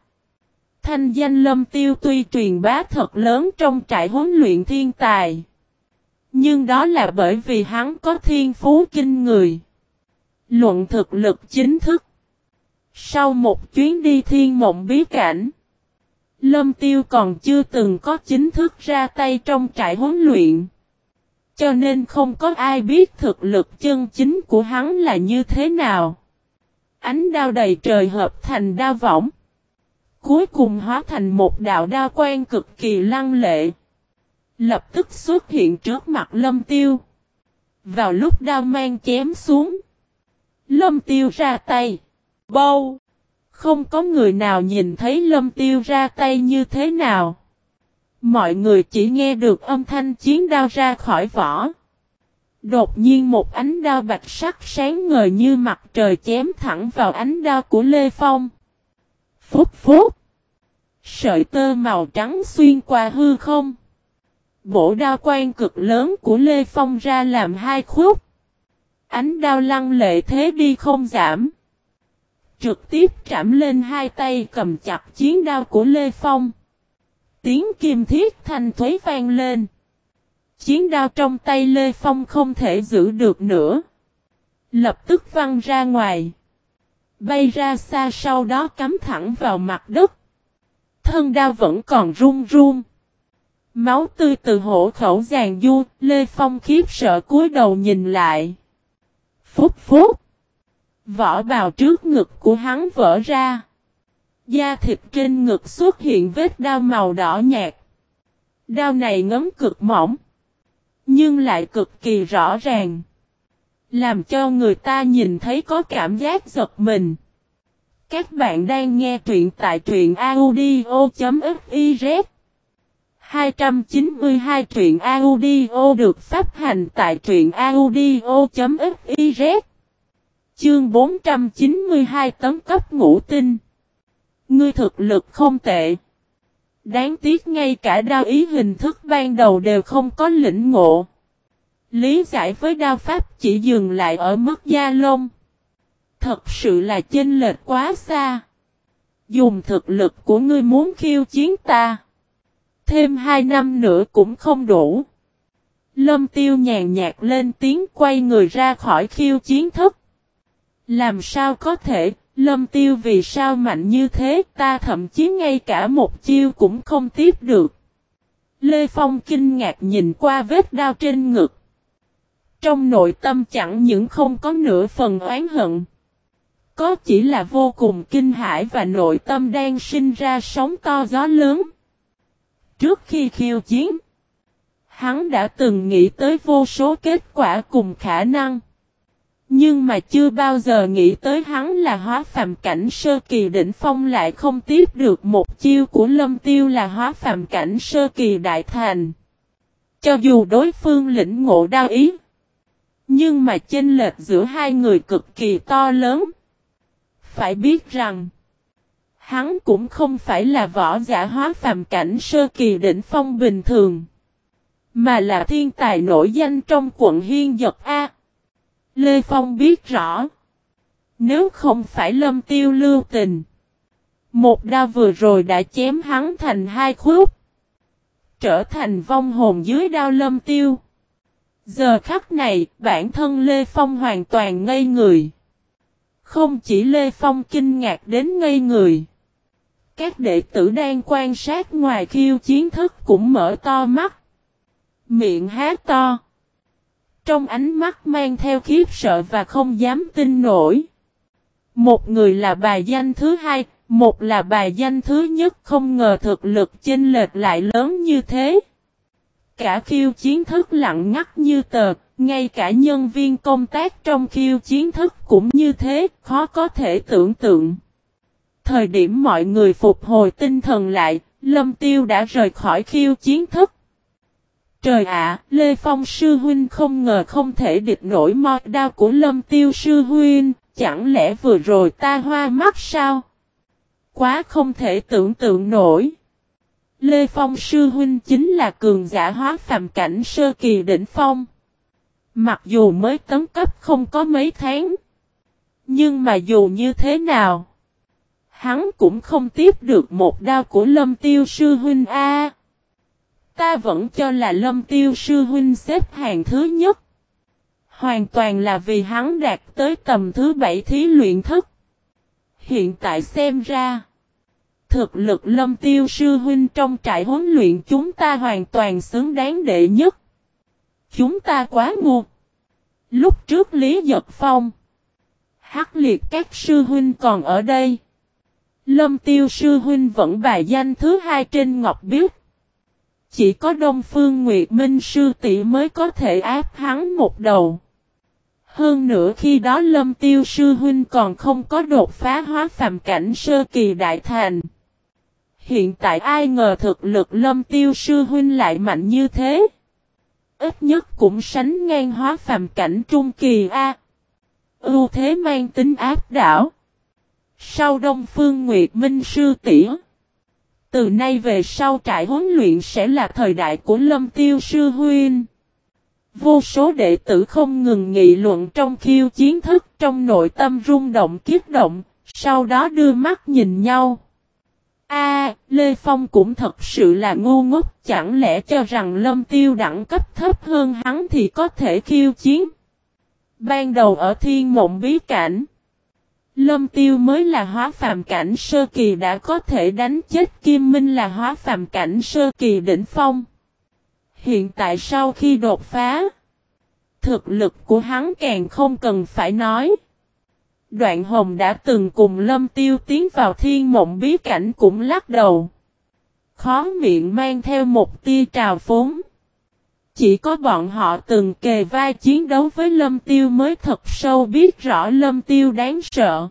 Thanh danh lâm tiêu tuy truyền bá thật lớn trong trại huấn luyện thiên tài. Nhưng đó là bởi vì hắn có thiên phú kinh người. Luận thực lực chính thức. Sau một chuyến đi thiên mộng bí cảnh. Lâm tiêu còn chưa từng có chính thức ra tay trong trại huấn luyện. Cho nên không có ai biết thực lực chân chính của hắn là như thế nào. Ánh đao đầy trời hợp thành đao võng. Cuối cùng hóa thành một đạo đao quan cực kỳ lăng lệ. Lập tức xuất hiện trước mặt lâm tiêu. Vào lúc đao mang chém xuống. Lâm tiêu ra tay. Bâu. Không có người nào nhìn thấy lâm tiêu ra tay như thế nào. Mọi người chỉ nghe được âm thanh chiến đao ra khỏi vỏ. Đột nhiên một ánh đao bạch sắc sáng ngời như mặt trời chém thẳng vào ánh đao của Lê Phong. Phúc phúc. Sợi tơ màu trắng xuyên qua hư không. Bổ đao quan cực lớn của Lê Phong ra làm hai khúc. Ánh đao lăng lệ thế đi không giảm. Trực tiếp chạm lên hai tay cầm chặt chiến đao của Lê Phong. Tiếng kim thiết thanh thuế vang lên. Chiến đao trong tay Lê Phong không thể giữ được nữa. Lập tức văng ra ngoài. Bay ra xa sau đó cắm thẳng vào mặt đất. Thân đao vẫn còn run run. Máu tươi từ hổ khẩu giàn du, Lê Phong khiếp sợ cúi đầu nhìn lại. Phúc phúc. Vỏ bào trước ngực của hắn vỡ ra. Da thịt trên ngực xuất hiện vết đao màu đỏ nhạt. Đao này ngấm cực mỏng. Nhưng lại cực kỳ rõ ràng. Làm cho người ta nhìn thấy có cảm giác giật mình. Các bạn đang nghe truyện tại truyện audio.fiz 292 truyện audio được phát hành tại truyện audio.fiz Chương 492 tấn cấp ngũ tinh Ngươi thực lực không tệ. Đáng tiếc ngay cả đao ý hình thức ban đầu đều không có lĩnh ngộ. Lý giải với đao pháp chỉ dừng lại ở mức da lông. Thật sự là chênh lệch quá xa. Dùng thực lực của ngươi muốn khiêu chiến ta. Thêm hai năm nữa cũng không đủ. Lâm tiêu nhàn nhạt lên tiếng quay người ra khỏi khiêu chiến thức. Làm sao có thể, lâm tiêu vì sao mạnh như thế ta thậm chí ngay cả một chiêu cũng không tiếp được. Lê Phong kinh ngạc nhìn qua vết đao trên ngực. Trong nội tâm chẳng những không có nửa phần oán hận. Có chỉ là vô cùng kinh hãi và nội tâm đang sinh ra sóng to gió lớn. Trước khi khiêu chiến, hắn đã từng nghĩ tới vô số kết quả cùng khả năng. Nhưng mà chưa bao giờ nghĩ tới hắn là hóa phàm cảnh sơ kỳ đỉnh phong lại không tiếp được một chiêu của lâm tiêu là hóa phàm cảnh sơ kỳ đại thành. Cho dù đối phương lĩnh ngộ đao ý. Nhưng mà chênh lệch giữa hai người cực kỳ to lớn. Phải biết rằng, hắn cũng không phải là võ giả hóa phàm cảnh sơ kỳ đỉnh phong bình thường, mà là thiên tài nổi danh trong quận Hiên Giật A. Lê Phong biết rõ, nếu không phải lâm tiêu lưu tình, một đao vừa rồi đã chém hắn thành hai khúc, trở thành vong hồn dưới đao lâm tiêu. Giờ khắc này, bản thân Lê Phong hoàn toàn ngây người. Không chỉ Lê Phong kinh ngạc đến ngây người. Các đệ tử đang quan sát ngoài khiêu chiến thức cũng mở to mắt. Miệng há to. Trong ánh mắt mang theo khiếp sợ và không dám tin nổi. Một người là bài danh thứ hai, một là bài danh thứ nhất không ngờ thực lực chênh lệch lại lớn như thế. Cả khiêu chiến thức lặng ngắt như tờ, ngay cả nhân viên công tác trong khiêu chiến thức cũng như thế, khó có thể tưởng tượng. Thời điểm mọi người phục hồi tinh thần lại, Lâm Tiêu đã rời khỏi khiêu chiến thức. Trời ạ, Lê Phong sư huynh không ngờ không thể địch nổi mò đao của Lâm Tiêu sư huynh, chẳng lẽ vừa rồi ta hoa mắt sao? Quá không thể tưởng tượng nổi. Lê Phong sư huynh chính là cường giả hóa phàm cảnh sơ kỳ đỉnh phong. Mặc dù mới tấn cấp không có mấy tháng. Nhưng mà dù như thế nào. Hắn cũng không tiếp được một đao của lâm tiêu sư huynh A. Ta vẫn cho là lâm tiêu sư huynh xếp hàng thứ nhất. Hoàn toàn là vì hắn đạt tới tầm thứ bảy thí luyện thức. Hiện tại xem ra. Thực lực lâm tiêu sư huynh trong trại huấn luyện chúng ta hoàn toàn xứng đáng đệ nhất. Chúng ta quá ngu. Lúc trước Lý Giật Phong. Hắc liệt các sư huynh còn ở đây. Lâm tiêu sư huynh vẫn bài danh thứ hai trên ngọc biết. Chỉ có Đông Phương Nguyệt Minh sư tỷ mới có thể áp hắn một đầu. Hơn nữa khi đó Lâm Tiêu sư huynh còn không có đột phá hóa phàm cảnh sơ kỳ đại thành. Hiện tại ai ngờ thực lực lâm tiêu sư huynh lại mạnh như thế. Ít nhất cũng sánh ngang hóa phàm cảnh trung kỳ A. Ưu thế mang tính áp đảo. Sau Đông Phương Nguyệt Minh sư tỷ Từ nay về sau trại huấn luyện sẽ là thời đại của lâm tiêu sư huynh. Vô số đệ tử không ngừng nghị luận trong khiêu chiến thức trong nội tâm rung động kiếp động, sau đó đưa mắt nhìn nhau. A, Lê Phong cũng thật sự là ngu ngốc, chẳng lẽ cho rằng lâm tiêu đẳng cấp thấp hơn hắn thì có thể khiêu chiến. Ban đầu ở thiên mộng bí cảnh, lâm tiêu mới là hóa phàm cảnh sơ kỳ đã có thể đánh chết Kim Minh là hóa phàm cảnh sơ kỳ đỉnh phong. Hiện tại sau khi đột phá, thực lực của hắn càng không cần phải nói. Đoạn hồng đã từng cùng lâm tiêu tiến vào thiên mộng bí cảnh cũng lắc đầu. Khó miệng mang theo một tia trào phúng. Chỉ có bọn họ từng kề vai chiến đấu với lâm tiêu mới thật sâu biết rõ lâm tiêu đáng sợ.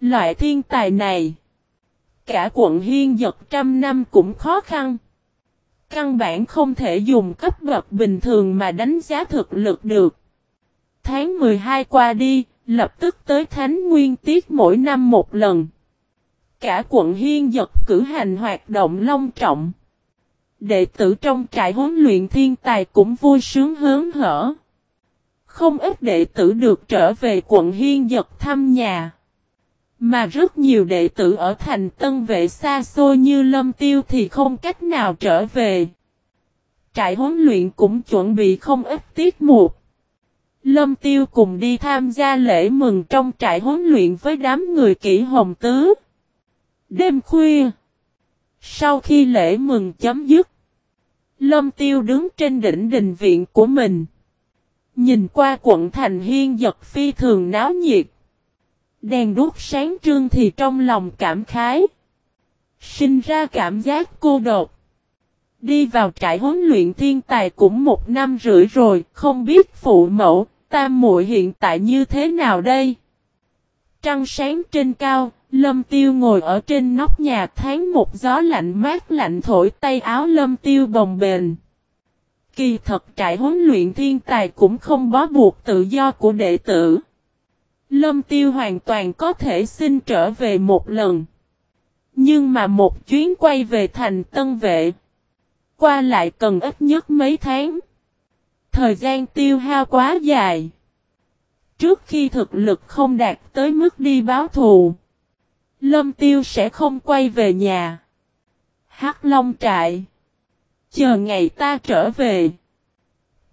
Loại thiên tài này. Cả quận hiên giật trăm năm cũng khó khăn. Căn bản không thể dùng cấp bậc bình thường mà đánh giá thực lực được. Tháng 12 qua đi, Lập tức tới Thánh Nguyên Tiết mỗi năm một lần. Cả quận Hiên Giật cử hành hoạt động long trọng. Đệ tử trong trại huấn luyện thiên tài cũng vui sướng hớn hở. Không ít đệ tử được trở về quận Hiên Giật thăm nhà. Mà rất nhiều đệ tử ở thành tân vệ xa xôi như lâm tiêu thì không cách nào trở về. Trại huấn luyện cũng chuẩn bị không ít tiết mục. Lâm Tiêu cùng đi tham gia lễ mừng trong trại huấn luyện với đám người kỹ hồng tứ. Đêm khuya. Sau khi lễ mừng chấm dứt. Lâm Tiêu đứng trên đỉnh đình viện của mình. Nhìn qua quận thành hiên giật phi thường náo nhiệt. Đèn đuốc sáng trương thì trong lòng cảm khái. Sinh ra cảm giác cô độc. Đi vào trại huấn luyện thiên tài cũng một năm rưỡi rồi, không biết phụ mẫu, tam muội hiện tại như thế nào đây? Trăng sáng trên cao, Lâm Tiêu ngồi ở trên nóc nhà tháng một gió lạnh mát lạnh thổi tay áo Lâm Tiêu bồng bềnh. Kỳ thật trại huấn luyện thiên tài cũng không bó buộc tự do của đệ tử. Lâm Tiêu hoàn toàn có thể xin trở về một lần. Nhưng mà một chuyến quay về thành tân vệ. Qua lại cần ít nhất mấy tháng. Thời gian tiêu hao quá dài. Trước khi thực lực không đạt tới mức đi báo thù. Lâm Tiêu sẽ không quay về nhà. Hắc Long trại. Chờ ngày ta trở về.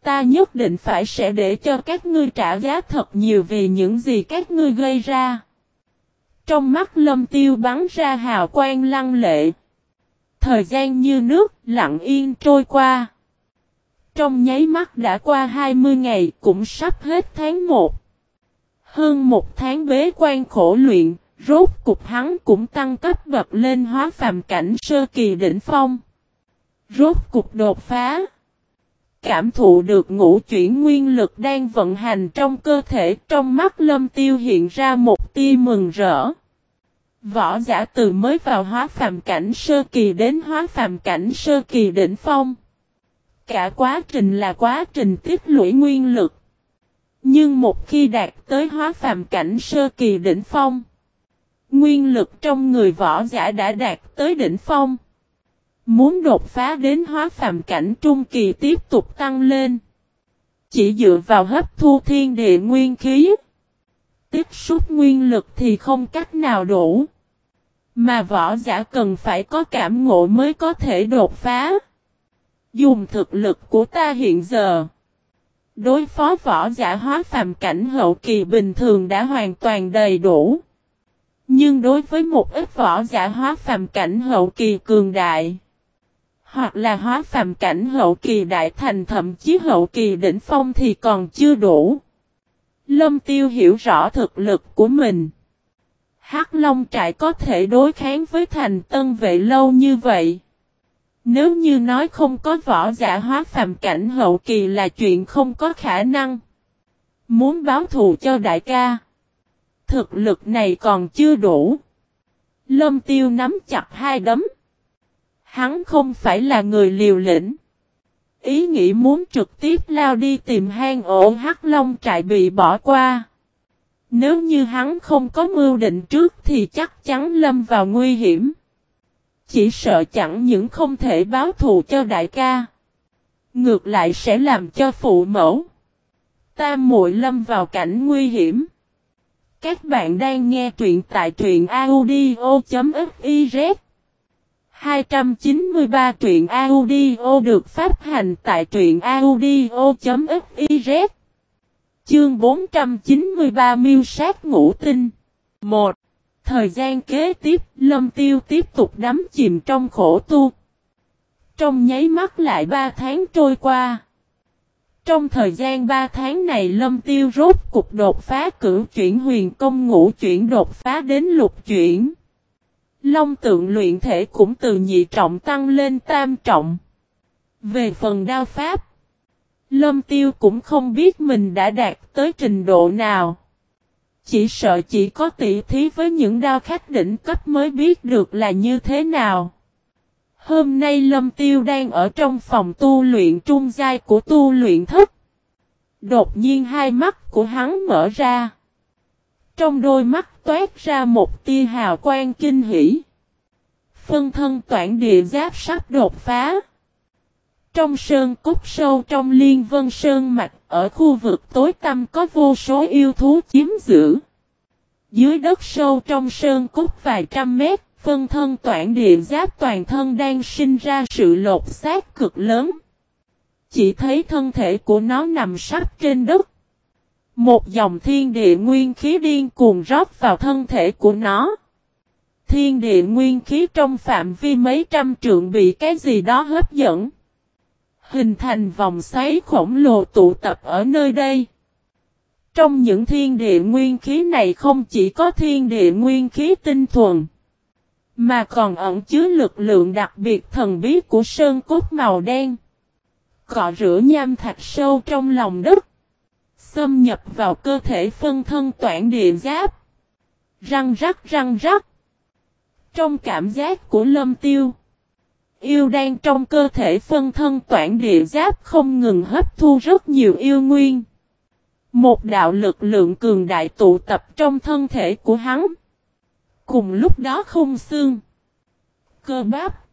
Ta nhất định phải sẽ để cho các ngươi trả giá thật nhiều vì những gì các ngươi gây ra. Trong mắt lâm tiêu bắn ra hào quang lăng lệ. Thời gian như nước lặng yên trôi qua. Trong nháy mắt đã qua 20 ngày cũng sắp hết tháng 1. Hơn một tháng bế quan khổ luyện, rốt cục hắn cũng tăng cấp bậc lên hóa phàm cảnh sơ kỳ đỉnh phong. Rốt cục đột phá. Cảm thụ được ngũ chuyển nguyên lực đang vận hành trong cơ thể trong mắt lâm tiêu hiện ra một tia mừng rỡ. Võ giả từ mới vào hóa phàm cảnh sơ kỳ đến hóa phàm cảnh sơ kỳ đỉnh phong. Cả quá trình là quá trình tiếp lũy nguyên lực. Nhưng một khi đạt tới hóa phàm cảnh sơ kỳ đỉnh phong, nguyên lực trong người võ giả đã đạt tới đỉnh phong. Muốn đột phá đến hóa phàm cảnh trung kỳ tiếp tục tăng lên. Chỉ dựa vào hấp thu thiên địa nguyên khí. Tiếp xúc nguyên lực thì không cách nào đủ. Mà võ giả cần phải có cảm ngộ mới có thể đột phá. Dùng thực lực của ta hiện giờ. Đối phó võ giả hóa phàm cảnh hậu kỳ bình thường đã hoàn toàn đầy đủ. Nhưng đối với một ít võ giả hóa phàm cảnh hậu kỳ cường đại. Hoặc là hóa phàm cảnh hậu kỳ đại thành thậm chí hậu kỳ đỉnh phong thì còn chưa đủ. Lâm tiêu hiểu rõ thực lực của mình. Hắc Long trại có thể đối kháng với thành tân vệ lâu như vậy. Nếu như nói không có võ giả hóa phàm cảnh hậu kỳ là chuyện không có khả năng. Muốn báo thù cho đại ca. Thực lực này còn chưa đủ. Lâm tiêu nắm chặt hai đấm. Hắn không phải là người liều lĩnh. Ý nghĩ muốn trực tiếp lao đi tìm hang ổ hắc long trại bị bỏ qua. Nếu như hắn không có mưu định trước thì chắc chắn lâm vào nguy hiểm. Chỉ sợ chẳng những không thể báo thù cho đại ca. Ngược lại sẽ làm cho phụ mẫu. Tam muội lâm vào cảnh nguy hiểm. Các bạn đang nghe truyện tại truyện audio.fiz 293 truyện audio được phát hành tại truyện audio.fiz Chương 493 miêu sát ngũ tinh 1. Thời gian kế tiếp, Lâm Tiêu tiếp tục đắm chìm trong khổ tu. Trong nháy mắt lại 3 tháng trôi qua. Trong thời gian 3 tháng này Lâm Tiêu rốt cục đột phá cử chuyển huyền công ngũ chuyển đột phá đến lục chuyển. Long tượng luyện thể cũng từ nhị trọng tăng lên tam trọng. Về phần đao pháp, Lâm Tiêu cũng không biết mình đã đạt tới trình độ nào. Chỉ sợ chỉ có tỷ thí với những đao khách đỉnh cấp mới biết được là như thế nào. Hôm nay Lâm Tiêu đang ở trong phòng tu luyện trung giai của tu luyện thất. Đột nhiên hai mắt của hắn mở ra. Trong đôi mắt toát ra một tia hào quang kinh hỉ. Phân thân toản địa giáp sắp đột phá. Trong sơn cốt sâu trong liên vân sơn mạch, ở khu vực tối tăm có vô số yêu thú chiếm giữ. Dưới đất sâu trong sơn cốt vài trăm mét, phân thân toản địa giáp toàn thân đang sinh ra sự lột xác cực lớn. Chỉ thấy thân thể của nó nằm sắp trên đất. Một dòng thiên địa nguyên khí điên cuồng rót vào thân thể của nó. Thiên địa nguyên khí trong phạm vi mấy trăm trượng bị cái gì đó hấp dẫn. Hình thành vòng xoáy khổng lồ tụ tập ở nơi đây. Trong những thiên địa nguyên khí này không chỉ có thiên địa nguyên khí tinh thuần. Mà còn ẩn chứa lực lượng đặc biệt thần bí của sơn cốt màu đen. Cọ rửa nham thạch sâu trong lòng đất. Xâm nhập vào cơ thể phân thân toản địa giáp. Răng rắc răng rắc. Trong cảm giác của lâm tiêu. Yêu đang trong cơ thể phân thân toản địa giáp không ngừng hấp thu rất nhiều yêu nguyên. Một đạo lực lượng cường đại tụ tập trong thân thể của hắn. Cùng lúc đó không xương. Cơ bắp.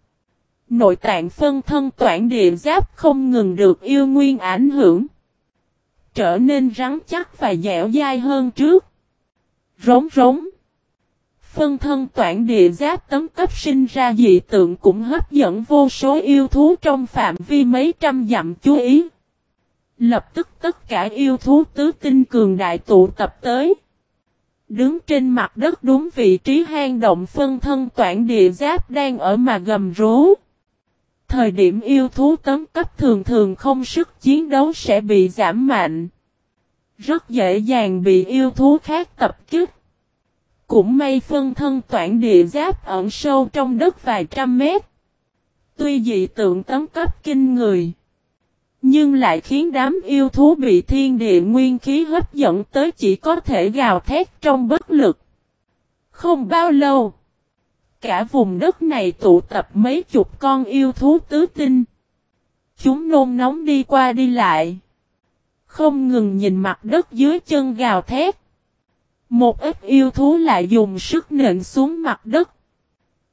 Nội tạng phân thân toản địa giáp không ngừng được yêu nguyên ảnh hưởng. Trở nên rắn chắc và dẻo dai hơn trước. Rống rống. Phân thân toản địa giáp tấn cấp sinh ra dị tượng cũng hấp dẫn vô số yêu thú trong phạm vi mấy trăm dặm chú ý. Lập tức tất cả yêu thú tứ tinh cường đại tụ tập tới. Đứng trên mặt đất đúng vị trí hang động phân thân toản địa giáp đang ở mà gầm rú. Thời điểm yêu thú tấn cấp thường thường không sức chiến đấu sẽ bị giảm mạnh. Rất dễ dàng bị yêu thú khác tập kích. Cũng may phân thân toản địa giáp ẩn sâu trong đất vài trăm mét. Tuy dị tượng tấn cấp kinh người. Nhưng lại khiến đám yêu thú bị thiên địa nguyên khí hấp dẫn tới chỉ có thể gào thét trong bất lực. Không bao lâu. Cả vùng đất này tụ tập mấy chục con yêu thú tứ tinh. Chúng nôn nóng đi qua đi lại. Không ngừng nhìn mặt đất dưới chân gào thét. Một ít yêu thú lại dùng sức nện xuống mặt đất.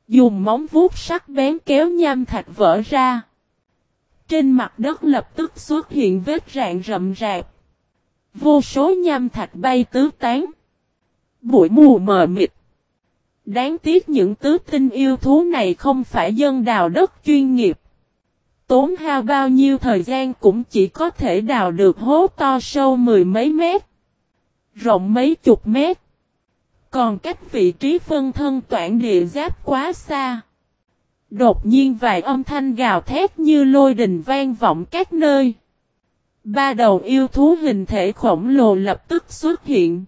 Dùng móng vuốt sắc bén kéo nham thạch vỡ ra. Trên mặt đất lập tức xuất hiện vết rạn rậm rạp. Vô số nham thạch bay tứ tán. Bụi mù mờ mịt. Đáng tiếc những tứ tinh yêu thú này không phải dân đào đất chuyên nghiệp. Tốn hao bao nhiêu thời gian cũng chỉ có thể đào được hố to sâu mười mấy mét. Rộng mấy chục mét. Còn cách vị trí phân thân toản địa giáp quá xa. Đột nhiên vài âm thanh gào thét như lôi đình vang vọng các nơi. Ba đầu yêu thú hình thể khổng lồ lập tức xuất hiện.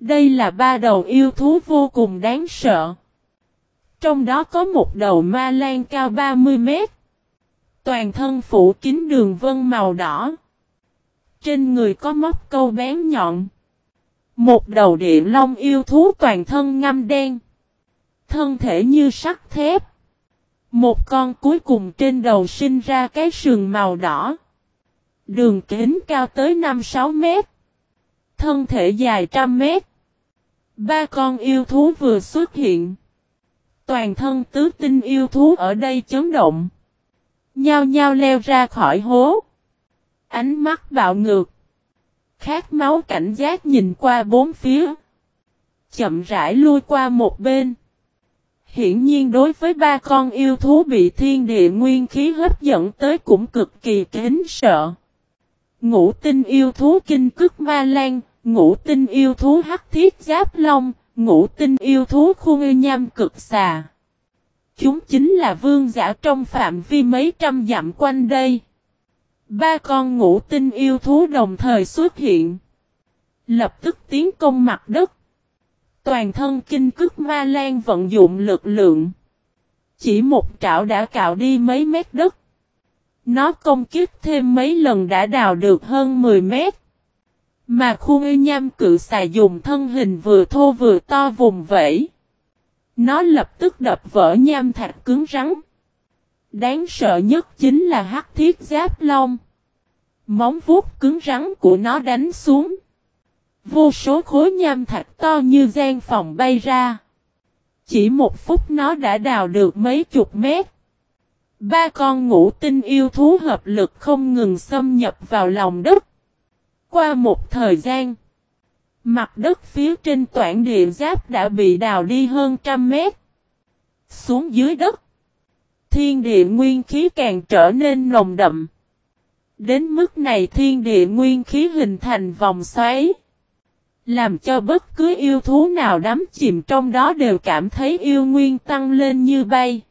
Đây là ba đầu yêu thú vô cùng đáng sợ. Trong đó có một đầu ma lan cao 30 mét. Toàn thân phủ kín đường vân màu đỏ. Trên người có móc câu bén nhọn. Một đầu địa long yêu thú toàn thân ngâm đen. Thân thể như sắt thép. Một con cuối cùng trên đầu sinh ra cái sườn màu đỏ. Đường kính cao tới 5-6 mét. Thân thể dài trăm mét. Ba con yêu thú vừa xuất hiện. Toàn thân tứ tinh yêu thú ở đây chấn động. Nhao nhao leo ra khỏi hố. Ánh mắt bạo ngược. Khát máu cảnh giác nhìn qua bốn phía. Chậm rãi lui qua một bên. Hiển nhiên đối với ba con yêu thú bị thiên địa nguyên khí hấp dẫn tới cũng cực kỳ kính sợ. Ngũ tinh yêu thú kinh cức ma lan, ngũ tinh yêu thú hắc thiết giáp long, ngũ tinh yêu thú khu ngư nham cực xà. Chúng chính là vương giả trong phạm vi mấy trăm dặm quanh đây. Ba con ngũ tinh yêu thú đồng thời xuất hiện. Lập tức tiến công mặt đất. Toàn thân kinh cức ma lan vận dụng lực lượng. Chỉ một trảo đã cạo đi mấy mét đất. Nó công kích thêm mấy lần đã đào được hơn 10 mét. Mà khu ngư nham cự xà dùng thân hình vừa thô vừa to vùng vẫy. Nó lập tức đập vỡ nham thạch cứng rắn. Đáng sợ nhất chính là hắc thiết giáp long. Móng vuốt cứng rắn của nó đánh xuống. Vô số khối nham thạch to như gian phòng bay ra. Chỉ một phút nó đã đào được mấy chục mét. Ba con ngũ tinh yêu thú hợp lực không ngừng xâm nhập vào lòng đất. Qua một thời gian, mặt đất phía trên toản địa giáp đã bị đào đi hơn trăm mét. Xuống dưới đất, thiên địa nguyên khí càng trở nên nồng đậm. Đến mức này thiên địa nguyên khí hình thành vòng xoáy. Làm cho bất cứ yêu thú nào đắm chìm trong đó đều cảm thấy yêu nguyên tăng lên như bay.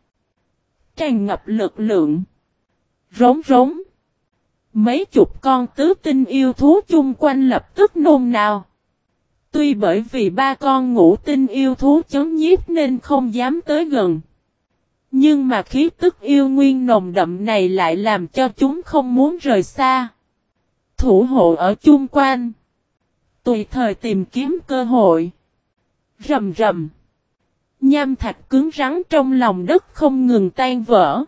Tràn ngập lực lượng. Rống rống. Mấy chục con tứ tinh yêu thú chung quanh lập tức nôn nào. Tuy bởi vì ba con ngũ tinh yêu thú chấn nhiếp nên không dám tới gần. Nhưng mà khí tức yêu nguyên nồng đậm này lại làm cho chúng không muốn rời xa. Thủ hộ ở chung quanh. Tùy thời tìm kiếm cơ hội. Rầm rầm. Nham thạch cứng rắn trong lòng đất không ngừng tan vỡ.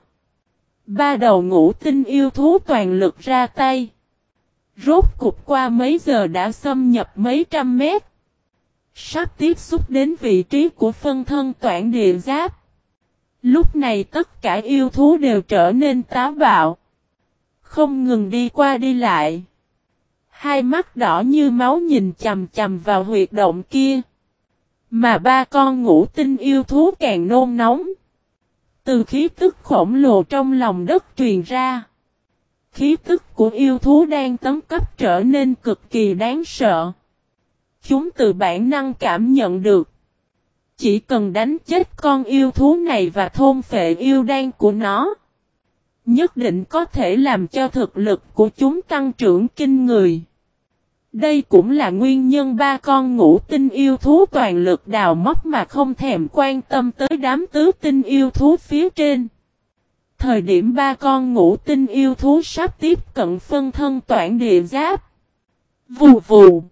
Ba đầu ngũ tinh yêu thú toàn lực ra tay. Rốt cục qua mấy giờ đã xâm nhập mấy trăm mét. Sắp tiếp xúc đến vị trí của phân thân toản địa giáp. Lúc này tất cả yêu thú đều trở nên táo bạo. Không ngừng đi qua đi lại. Hai mắt đỏ như máu nhìn chầm chầm vào huyệt động kia. Mà ba con ngũ tinh yêu thú càng nôn nóng. Từ khí tức khổng lồ trong lòng đất truyền ra. Khí tức của yêu thú đang tấn cấp trở nên cực kỳ đáng sợ. Chúng từ bản năng cảm nhận được. Chỉ cần đánh chết con yêu thú này và thôn phệ yêu đan của nó. Nhất định có thể làm cho thực lực của chúng tăng trưởng kinh người. Đây cũng là nguyên nhân ba con ngũ tinh yêu thú toàn lực đào móc mà không thèm quan tâm tới đám tứ tinh yêu thú phía trên. Thời điểm ba con ngũ tinh yêu thú sắp tiếp cận phân thân toản địa giáp. Vù vù.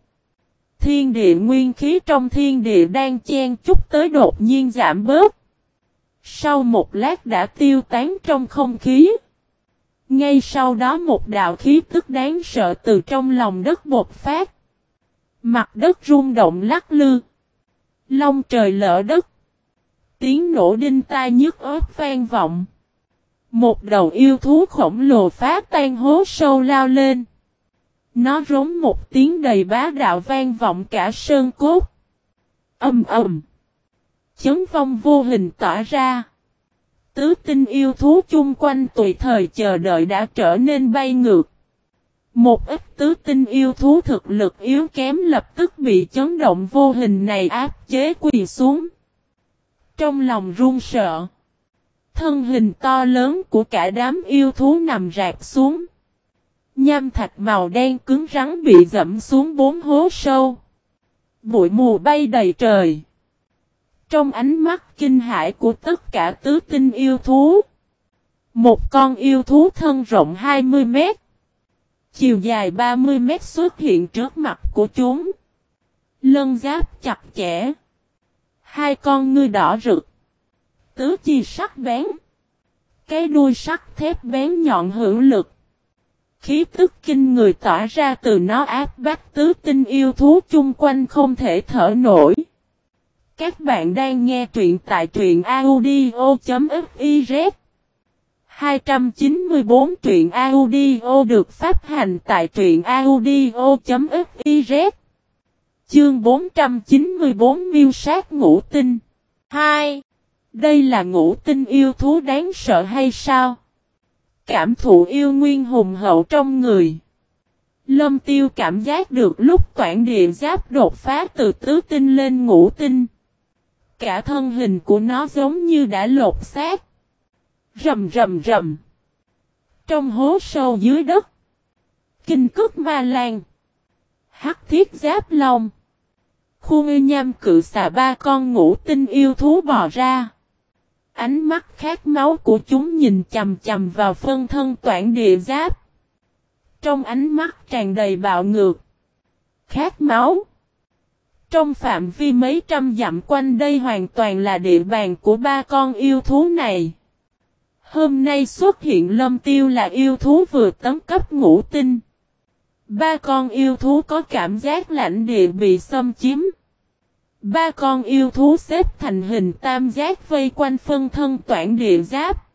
Thiên địa nguyên khí trong thiên địa đang chen chút tới đột nhiên giảm bớt. Sau một lát đã tiêu tán trong không khí. Ngay sau đó một đạo khí tức đáng sợ từ trong lòng đất bột phát. Mặt đất rung động lắc lư. Long trời lỡ đất. Tiếng nổ đinh tai nhức ớt vang vọng. Một đầu yêu thú khổng lồ phát tan hố sâu lao lên. Nó rống một tiếng đầy bá đạo vang vọng cả sơn cốt. Âm ầm. Chấn phong vô hình tỏa ra. Tứ tinh yêu thú chung quanh tùy thời chờ đợi đã trở nên bay ngược. Một ít tứ tinh yêu thú thực lực yếu kém lập tức bị chấn động vô hình này áp chế quỳ xuống. Trong lòng run sợ. Thân hình to lớn của cả đám yêu thú nằm rạc xuống. Nham thạch màu đen cứng rắn bị dẫm xuống bốn hố sâu. Bụi mù bay đầy trời. Trong ánh mắt kinh hãi của tất cả tứ tinh yêu thú. Một con yêu thú thân rộng 20 mét. Chiều dài 30 mét xuất hiện trước mặt của chúng. Lân giáp chặt chẽ. Hai con ngươi đỏ rực. Tứ chi sắc bén. Cái đuôi sắt thép bén nhọn hữu lực. Khí tức kinh người tỏa ra từ nó áp bách tứ tinh yêu thú chung quanh không thể thở nổi. Các bạn đang nghe truyện tại truyện audio.fiz 294 truyện audio được phát hành tại truyện audio.fiz Chương 494 miêu sát ngũ tinh 2. Đây là ngũ tinh yêu thú đáng sợ hay sao? Cảm thụ yêu nguyên hùng hậu trong người. Lâm tiêu cảm giác được lúc toản địa giáp đột phá từ tứ tinh lên ngũ tinh. Cả thân hình của nó giống như đã lột xác. Rầm rầm rầm. Trong hố sâu dưới đất. Kinh cước ma lan. Hắc thiết giáp long. Khu ngư nham cự xà ba con ngũ tinh yêu thú bò ra. Ánh mắt khát máu của chúng nhìn chầm chầm vào phân thân toản địa giáp. Trong ánh mắt tràn đầy bạo ngược. Khát máu. Trong phạm vi mấy trăm dặm quanh đây hoàn toàn là địa bàn của ba con yêu thú này. Hôm nay xuất hiện lâm tiêu là yêu thú vừa tấn cấp ngũ tinh. Ba con yêu thú có cảm giác lãnh địa bị xâm chiếm. Ba con yêu thú xếp thành hình tam giác vây quanh phân thân toản địa giáp.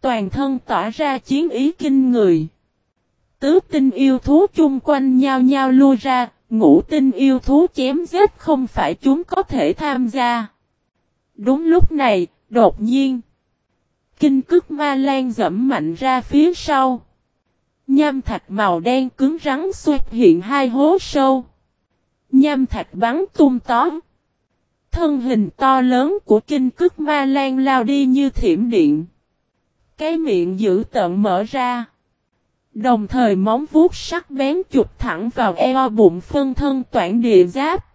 Toàn thân tỏa ra chiến ý kinh người. Tứ tinh yêu thú chung quanh nhau nhau lui ra, ngũ tinh yêu thú chém giết không phải chúng có thể tham gia. Đúng lúc này, đột nhiên, kinh cức ma lan dẫm mạnh ra phía sau. Nham thạch màu đen cứng rắn xuất hiện hai hố sâu. Nham thạch bắn tung tóm. Thân hình to lớn của kinh cức ma lan lao đi như thiểm điện. Cái miệng giữ tận mở ra. Đồng thời móng vuốt sắc bén chụp thẳng vào eo bụng phân thân toản địa giáp.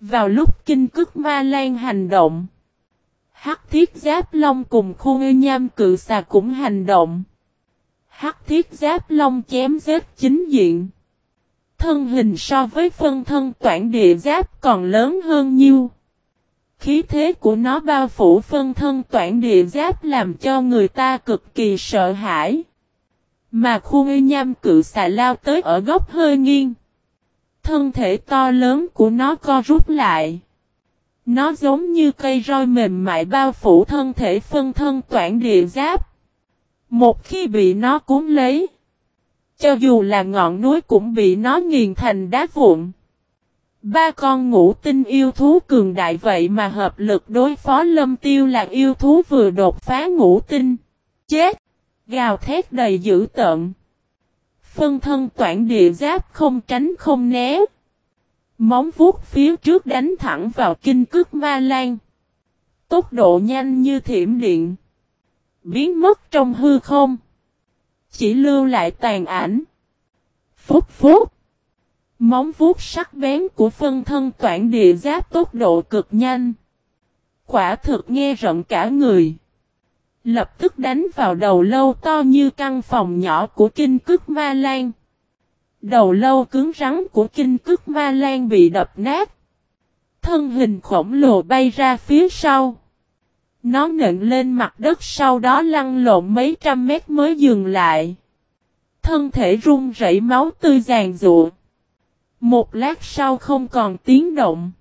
Vào lúc kinh cức ma lan hành động. Hắc thiết giáp long cùng khu ngư nham cự xà cũng hành động. Hắc thiết giáp long chém giết chính diện. Thân hình so với phân thân toản địa giáp còn lớn hơn nhiều. Khí thế của nó bao phủ phân thân toản địa giáp làm cho người ta cực kỳ sợ hãi. Mà khu uy nham cự xà lao tới ở góc hơi nghiêng. Thân thể to lớn của nó co rút lại. Nó giống như cây roi mềm mại bao phủ thân thể phân thân toản địa giáp. Một khi bị nó cuốn lấy. Cho dù là ngọn núi cũng bị nó nghiền thành đá vụn. Ba con ngũ tinh yêu thú cường đại vậy mà hợp lực đối phó lâm tiêu là yêu thú vừa đột phá ngũ tinh. Chết! Gào thét đầy dữ tợn. Phân thân toản địa giáp không tránh không né. Móng vuốt phía trước đánh thẳng vào kinh cước ma lan. Tốc độ nhanh như thiểm điện. Biến mất trong hư không. Chỉ lưu lại tàn ảnh. Phúc phúc. Móng vuốt sắc bén của phân thân toản địa giáp tốc độ cực nhanh. Quả thực nghe rợn cả người. Lập tức đánh vào đầu lâu to như căn phòng nhỏ của kinh cức ma lan. Đầu lâu cứng rắn của kinh cức ma lan bị đập nát. Thân hình khổng lồ bay ra phía sau. Nó nện lên mặt đất sau đó lăn lộn mấy trăm mét mới dừng lại. Thân thể run rẩy máu tươi giàn ruộng. Một lát sau không còn tiếng động.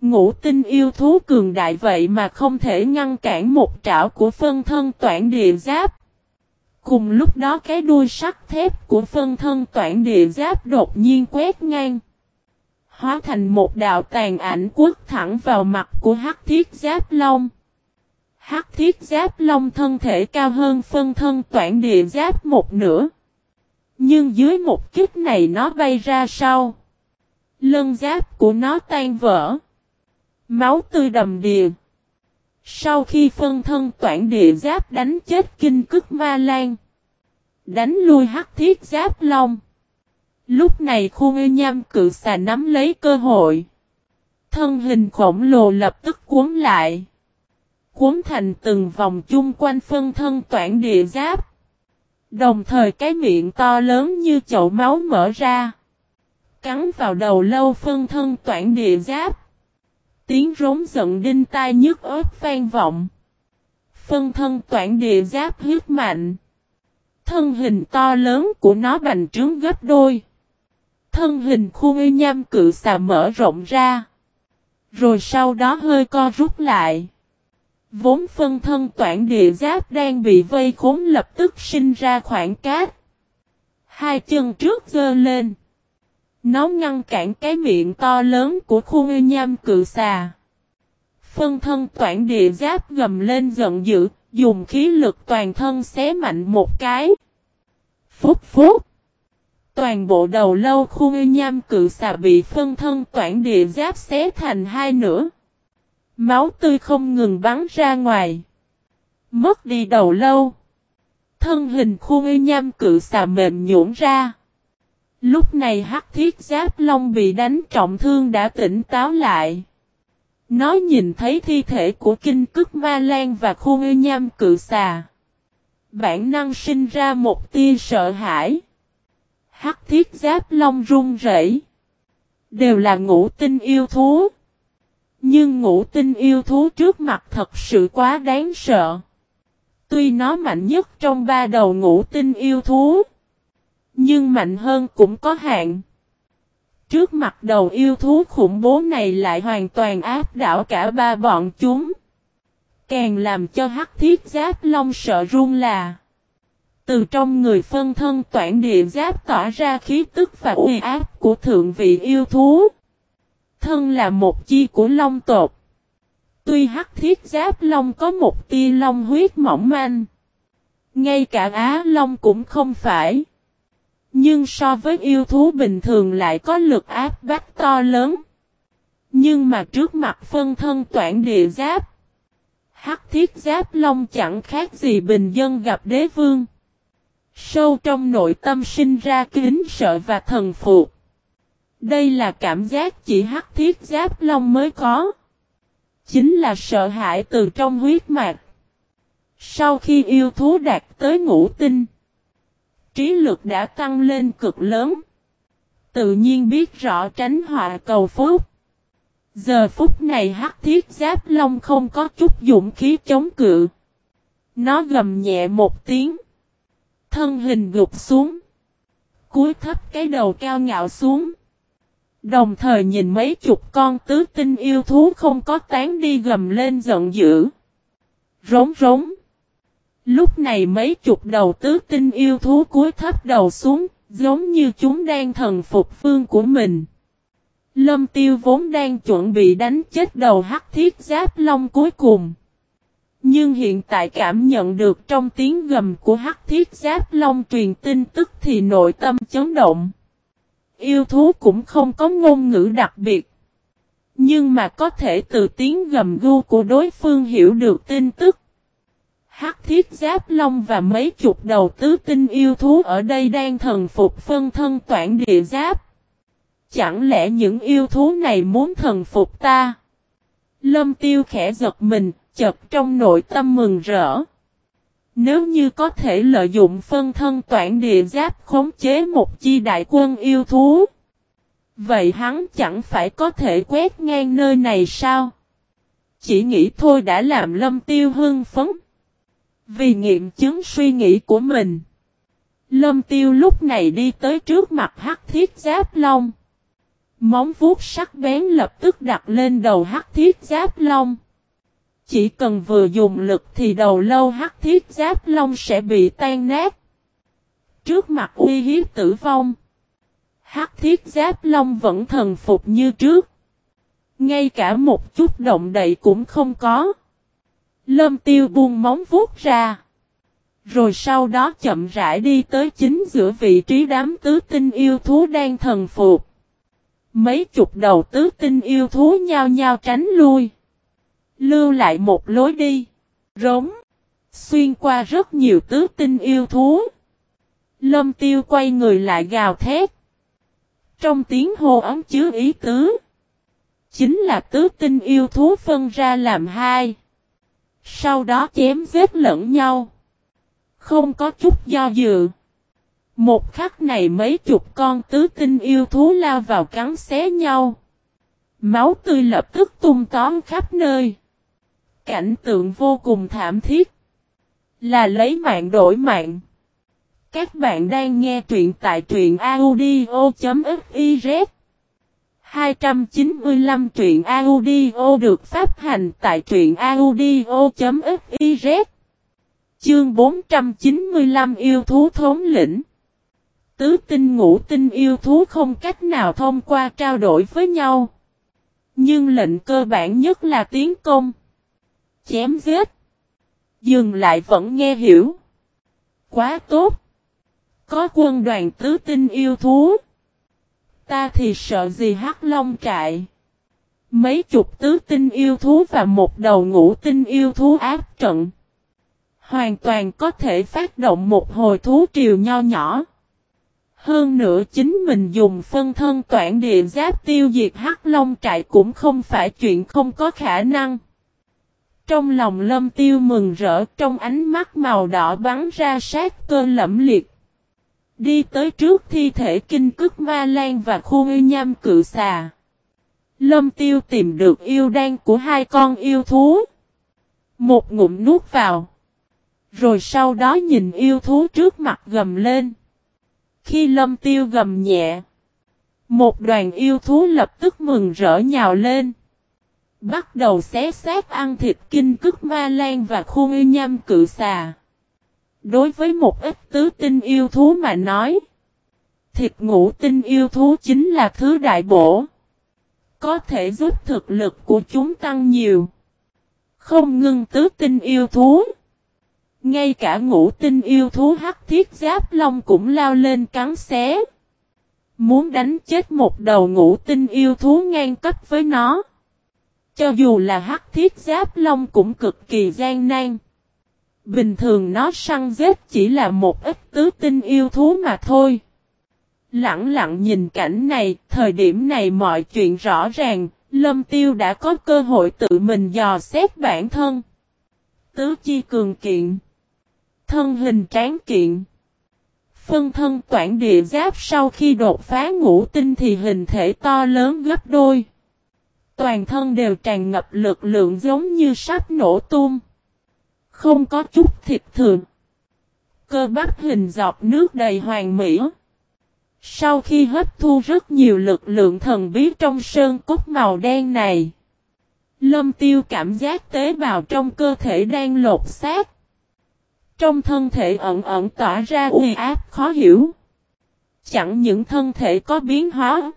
Ngũ tinh yêu thú cường đại vậy mà không thể ngăn cản một trảo của phân thân toản địa giáp. Cùng lúc đó cái đuôi sắt thép của phân thân toản địa giáp đột nhiên quét ngang. Hóa thành một đạo tàn ảnh quất thẳng vào mặt của hắc thiết giáp long. Hắc thiết giáp long thân thể cao hơn phân thân toản địa giáp một nửa. Nhưng dưới một kích này nó bay ra sau. Lân giáp của nó tan vỡ. Máu tươi đầm đìa. Sau khi phân thân toản địa giáp đánh chết kinh cức ma lan. Đánh lui hắc thiết giáp long. Lúc này khu ngư nham cự xà nắm lấy cơ hội. Thân hình khổng lồ lập tức cuốn lại. Cuốn thành từng vòng chung quanh phân thân toản địa giáp. Đồng thời cái miệng to lớn như chậu máu mở ra. Cắn vào đầu lâu phân thân toản địa giáp. Tiếng rống giận đinh tai nhức ớt vang vọng. Phân thân toản địa giáp huyết mạnh. Thân hình to lớn của nó bành trướng gấp đôi. Thân hình khu ngư nham cự xà mở rộng ra. Rồi sau đó hơi co rút lại. Vốn phân thân toản địa giáp đang bị vây khốn lập tức sinh ra khoảng cát. Hai chân trước dơ lên. Nó ngăn cản cái miệng to lớn của khu ngư nham cự xà. Phân thân toản địa giáp gầm lên giận dữ, dùng khí lực toàn thân xé mạnh một cái. Phúc phúc. Toàn bộ đầu lâu khu ngư nham cự xà bị phân thân toản địa giáp xé thành hai nửa. Máu tươi không ngừng bắn ra ngoài. Mất đi đầu lâu. Thân hình khu y nham cự xà mềm nhũn ra. Lúc này hắc thiết giáp long bị đánh trọng thương đã tỉnh táo lại. Nó nhìn thấy thi thể của kinh cức ma lan và khu y nham cự xà. Bản năng sinh ra một tia sợ hãi. Hắc thiết giáp long run rẩy, Đều là ngũ tinh yêu thú. Nhưng ngũ tinh yêu thú trước mặt thật sự quá đáng sợ. Tuy nó mạnh nhất trong ba đầu ngũ tinh yêu thú. Nhưng mạnh hơn cũng có hạn. Trước mặt đầu yêu thú khủng bố này lại hoàn toàn áp đảo cả ba bọn chúng. Càng làm cho hắc thiết giáp long sợ run là. Từ trong người phân thân toản địa giáp tỏa ra khí tức và uy áp của thượng vị yêu thú. Thân là một chi của long tộc. Tuy hắc thiết giáp long có một tia long huyết mỏng manh. Ngay cả Á Long cũng không phải. Nhưng so với yêu thú bình thường lại có lực áp bách to lớn. Nhưng mà trước mặt phân thân toản địa giáp. Hắc thiết giáp long chẳng khác gì bình dân gặp đế vương. Sâu trong nội tâm sinh ra kính sợ và thần phục. Đây là cảm giác chỉ hắc thiết giáp long mới có. Chính là sợ hãi từ trong huyết mạch. Sau khi yêu thú đạt tới ngũ tinh, trí lực đã tăng lên cực lớn. Tự nhiên biết rõ tránh họa cầu phúc. Giờ phút này hắc thiết giáp long không có chút dũng khí chống cự. Nó gầm nhẹ một tiếng. Thân hình gục xuống. Cúi thấp cái đầu cao ngạo xuống. Đồng thời nhìn mấy chục con tứ tinh yêu thú không có tán đi gầm lên giận dữ. Rống rống. Lúc này mấy chục đầu tứ tinh yêu thú cúi thấp đầu xuống, giống như chúng đang thần phục phương của mình. Lâm tiêu vốn đang chuẩn bị đánh chết đầu hắc thiết giáp long cuối cùng. Nhưng hiện tại cảm nhận được trong tiếng gầm của hắc thiết giáp long truyền tin tức thì nội tâm chấn động. Yêu thú cũng không có ngôn ngữ đặc biệt. Nhưng mà có thể từ tiếng gầm gu của đối phương hiểu được tin tức. Hắc thiết giáp long và mấy chục đầu tứ tinh yêu thú ở đây đang thần phục phân thân toản địa giáp. Chẳng lẽ những yêu thú này muốn thần phục ta? Lâm tiêu khẽ giật mình, chật trong nội tâm mừng rỡ. Nếu như có thể lợi dụng phân thân toản địa giáp khống chế một chi đại quân yêu thú. Vậy hắn chẳng phải có thể quét ngang nơi này sao? Chỉ nghĩ thôi đã làm lâm tiêu hưng phấn. Vì nghiệm chứng suy nghĩ của mình. Lâm tiêu lúc này đi tới trước mặt hắc thiết giáp long. Móng vuốt sắc bén lập tức đặt lên đầu hắc thiết giáp long. Chỉ cần vừa dùng lực thì đầu lâu hắc thiết giáp long sẽ bị tan nát. Trước mặt uy hiếp tử vong. Hắc thiết giáp long vẫn thần phục như trước. Ngay cả một chút động đậy cũng không có. Lâm tiêu buông móng vuốt ra. Rồi sau đó chậm rãi đi tới chính giữa vị trí đám tứ tinh yêu thú đang thần phục. Mấy chục đầu tứ tinh yêu thú nhao nhao tránh lui. Lưu lại một lối đi. Rống. Xuyên qua rất nhiều tứ tinh yêu thú. Lâm tiêu quay người lại gào thét. Trong tiếng hô ấm chứa ý tứ. Chính là tứ tinh yêu thú phân ra làm hai. Sau đó chém giết lẫn nhau. Không có chút do dự. Một khắc này mấy chục con tứ tinh yêu thú lao vào cắn xé nhau. Máu tươi lập tức tung tóm khắp nơi. Cảnh tượng vô cùng thảm thiết. Là lấy mạng đổi mạng. Các bạn đang nghe truyện tại truyện audio.fiz 295 truyện audio được phát hành tại truyện audio.fiz Chương 495 yêu thú thống lĩnh Tứ tinh ngũ tinh yêu thú không cách nào thông qua trao đổi với nhau. Nhưng lệnh cơ bản nhất là tiến công. Chém giết. Dừng lại vẫn nghe hiểu. Quá tốt. Có quân đoàn tứ tinh yêu thú. Ta thì sợ gì hắc long trại. Mấy chục tứ tinh yêu thú và một đầu ngũ tinh yêu thú áp trận. Hoàn toàn có thể phát động một hồi thú triều nho nhỏ. Hơn nữa chính mình dùng phân thân toản địa giáp tiêu diệt hắc long trại cũng không phải chuyện không có khả năng. Trong lòng lâm tiêu mừng rỡ, trong ánh mắt màu đỏ bắn ra sát cơ lẫm liệt. Đi tới trước thi thể kinh cức ma lan và khu yêu nham cự xà. Lâm tiêu tìm được yêu đan của hai con yêu thú. Một ngụm nuốt vào. Rồi sau đó nhìn yêu thú trước mặt gầm lên. Khi lâm tiêu gầm nhẹ. Một đoàn yêu thú lập tức mừng rỡ nhào lên. Bắt đầu xé xác ăn thịt kinh cức ma lan và khuôn yêu nham cự xà. Đối với một ít tứ tinh yêu thú mà nói. Thịt ngũ tinh yêu thú chính là thứ đại bổ. Có thể giúp thực lực của chúng tăng nhiều. Không ngưng tứ tinh yêu thú. Ngay cả ngũ tinh yêu thú hắc thiết giáp long cũng lao lên cắn xé. Muốn đánh chết một đầu ngũ tinh yêu thú ngang cấp với nó. Cho dù là hắc thiết giáp long cũng cực kỳ gian nan. Bình thường nó săn giết chỉ là một ít tứ tinh yêu thú mà thôi. Lặng lặng nhìn cảnh này, thời điểm này mọi chuyện rõ ràng, Lâm Tiêu đã có cơ hội tự mình dò xét bản thân. Tứ chi cường kiện thân hình tráng kiện. Phân thân toản địa giáp sau khi đột phá ngũ tinh thì hình thể to lớn gấp đôi. Toàn thân đều tràn ngập lực lượng giống như sắp nổ tung. Không có chút thịt thường. Cơ bắp hình giọt nước đầy hoàng mỹ. Sau khi hấp thu rất nhiều lực lượng thần bí trong sơn cốt màu đen này. Lâm tiêu cảm giác tế bào trong cơ thể đang lột xác. Trong thân thể ẩn ẩn tỏa ra uy áp khó hiểu. Chẳng những thân thể có biến hóa.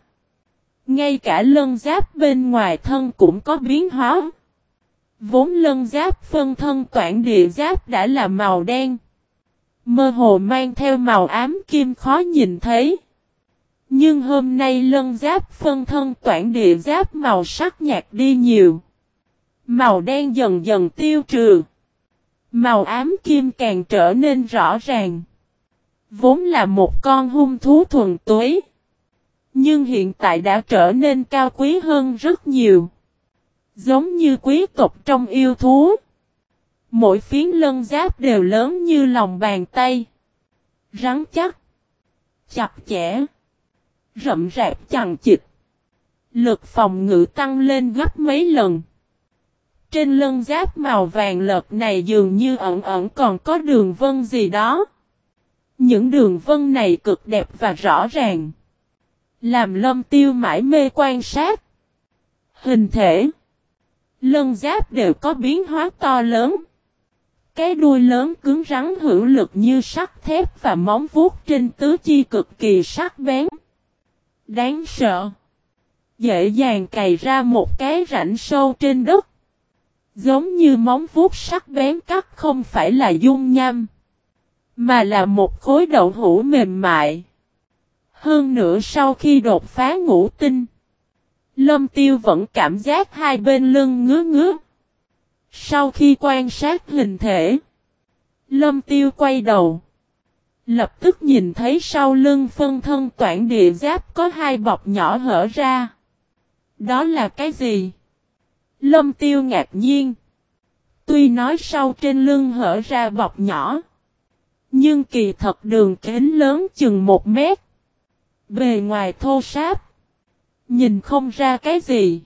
Ngay cả lân giáp bên ngoài thân cũng có biến hóa. Vốn lân giáp phân thân toản địa giáp đã là màu đen. Mơ hồ mang theo màu ám kim khó nhìn thấy. Nhưng hôm nay lân giáp phân thân toản địa giáp màu sắc nhạt đi nhiều. Màu đen dần dần tiêu trừ. Màu ám kim càng trở nên rõ ràng. Vốn là một con hung thú thuần túy. Nhưng hiện tại đã trở nên cao quý hơn rất nhiều. Giống như quý tộc trong yêu thú. Mỗi phiến lân giáp đều lớn như lòng bàn tay. Rắn chắc. Chặt chẽ. Rậm rạp chằng chịch. Lực phòng ngự tăng lên gấp mấy lần. Trên lân giáp màu vàng lợt này dường như ẩn ẩn còn có đường vân gì đó. Những đường vân này cực đẹp và rõ ràng. Làm lâm tiêu mãi mê quan sát. Hình thể. Lân giáp đều có biến hóa to lớn. Cái đuôi lớn cứng rắn hữu lực như sắt thép và móng vuốt trên tứ chi cực kỳ sắc bén. Đáng sợ. Dễ dàng cày ra một cái rãnh sâu trên đất. Giống như móng vuốt sắc bén cắt không phải là dung nham. Mà là một khối đậu hũ mềm mại. Hơn nữa sau khi đột phá ngũ tinh. Lâm tiêu vẫn cảm giác hai bên lưng ngứa ngứa. Sau khi quan sát hình thể. Lâm tiêu quay đầu. Lập tức nhìn thấy sau lưng phân thân toản địa giáp có hai bọc nhỏ hở ra. Đó là cái gì? Lâm tiêu ngạc nhiên. Tuy nói sau trên lưng hở ra bọc nhỏ. Nhưng kỳ thật đường kính lớn chừng một mét. Bề ngoài thô sáp. Nhìn không ra cái gì.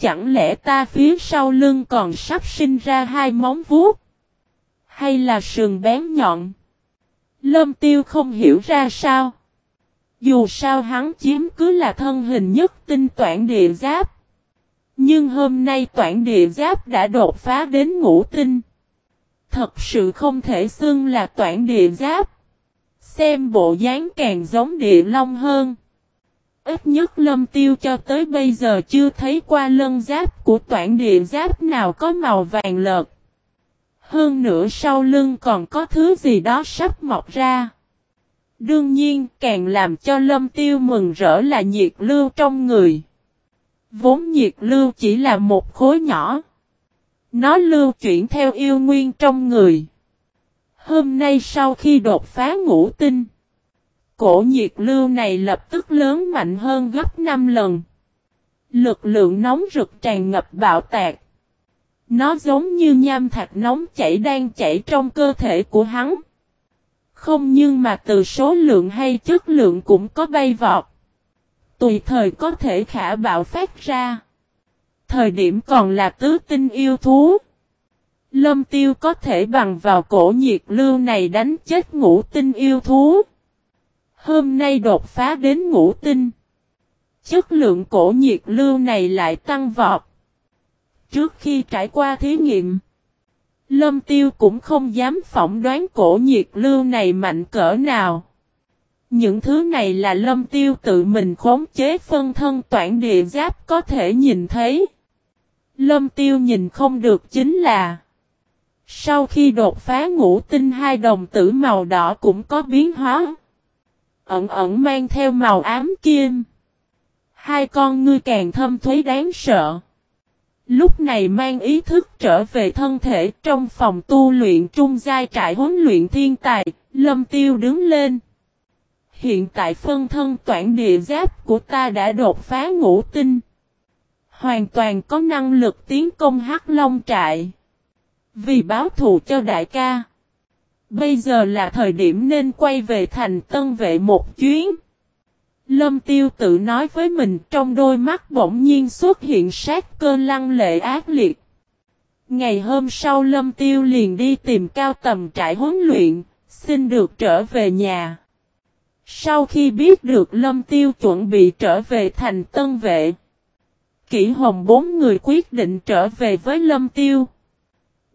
Chẳng lẽ ta phía sau lưng còn sắp sinh ra hai móng vuốt? Hay là sườn bén nhọn? Lâm tiêu không hiểu ra sao. Dù sao hắn chiếm cứ là thân hình nhất tinh toản địa giáp. Nhưng hôm nay toản địa giáp đã đột phá đến ngũ tinh. Thật sự không thể xưng là toản địa giáp. Xem bộ dáng càng giống địa long hơn. Ít nhất lâm tiêu cho tới bây giờ chưa thấy qua lân giáp của toản địa giáp nào có màu vàng lợt. Hơn nữa sau lưng còn có thứ gì đó sắp mọc ra. Đương nhiên, càng làm cho lâm tiêu mừng rỡ là nhiệt lưu trong người. Vốn nhiệt lưu chỉ là một khối nhỏ. Nó lưu chuyển theo yêu nguyên trong người. Hôm nay sau khi đột phá ngũ tinh. Cổ nhiệt lưu này lập tức lớn mạnh hơn gấp 5 lần. Lực lượng nóng rực tràn ngập bạo tạc. Nó giống như nham thạch nóng chảy đang chảy trong cơ thể của hắn. Không nhưng mà từ số lượng hay chất lượng cũng có bay vọt. Tùy thời có thể khả bạo phát ra. Thời điểm còn là tứ tinh yêu thú. Lâm tiêu có thể bằng vào cổ nhiệt lưu này đánh chết ngũ tinh yêu thú. Hôm nay đột phá đến ngũ tinh. Chất lượng cổ nhiệt lưu này lại tăng vọt. Trước khi trải qua thí nghiệm, Lâm Tiêu cũng không dám phỏng đoán cổ nhiệt lưu này mạnh cỡ nào. Những thứ này là Lâm Tiêu tự mình khống chế phân thân toản địa giáp có thể nhìn thấy. Lâm Tiêu nhìn không được chính là sau khi đột phá ngũ tinh hai đồng tử màu đỏ cũng có biến hóa. Ẩn ẩn mang theo màu ám kim. Hai con ngươi càng thâm thuế đáng sợ. Lúc này mang ý thức trở về thân thể trong phòng tu luyện trung giai trại huấn luyện thiên tài, lâm tiêu đứng lên. Hiện tại phân thân toản địa giáp của ta đã đột phá ngũ tinh. Hoàn toàn có năng lực tiến công hắc long trại. Vì báo thù cho đại ca. Bây giờ là thời điểm nên quay về thành tân vệ một chuyến. Lâm tiêu tự nói với mình trong đôi mắt bỗng nhiên xuất hiện sát cơn lăng lệ ác liệt. Ngày hôm sau Lâm tiêu liền đi tìm cao tầm trại huấn luyện, xin được trở về nhà. Sau khi biết được Lâm tiêu chuẩn bị trở về thành tân vệ, Kỷ Hồng bốn người quyết định trở về với Lâm tiêu.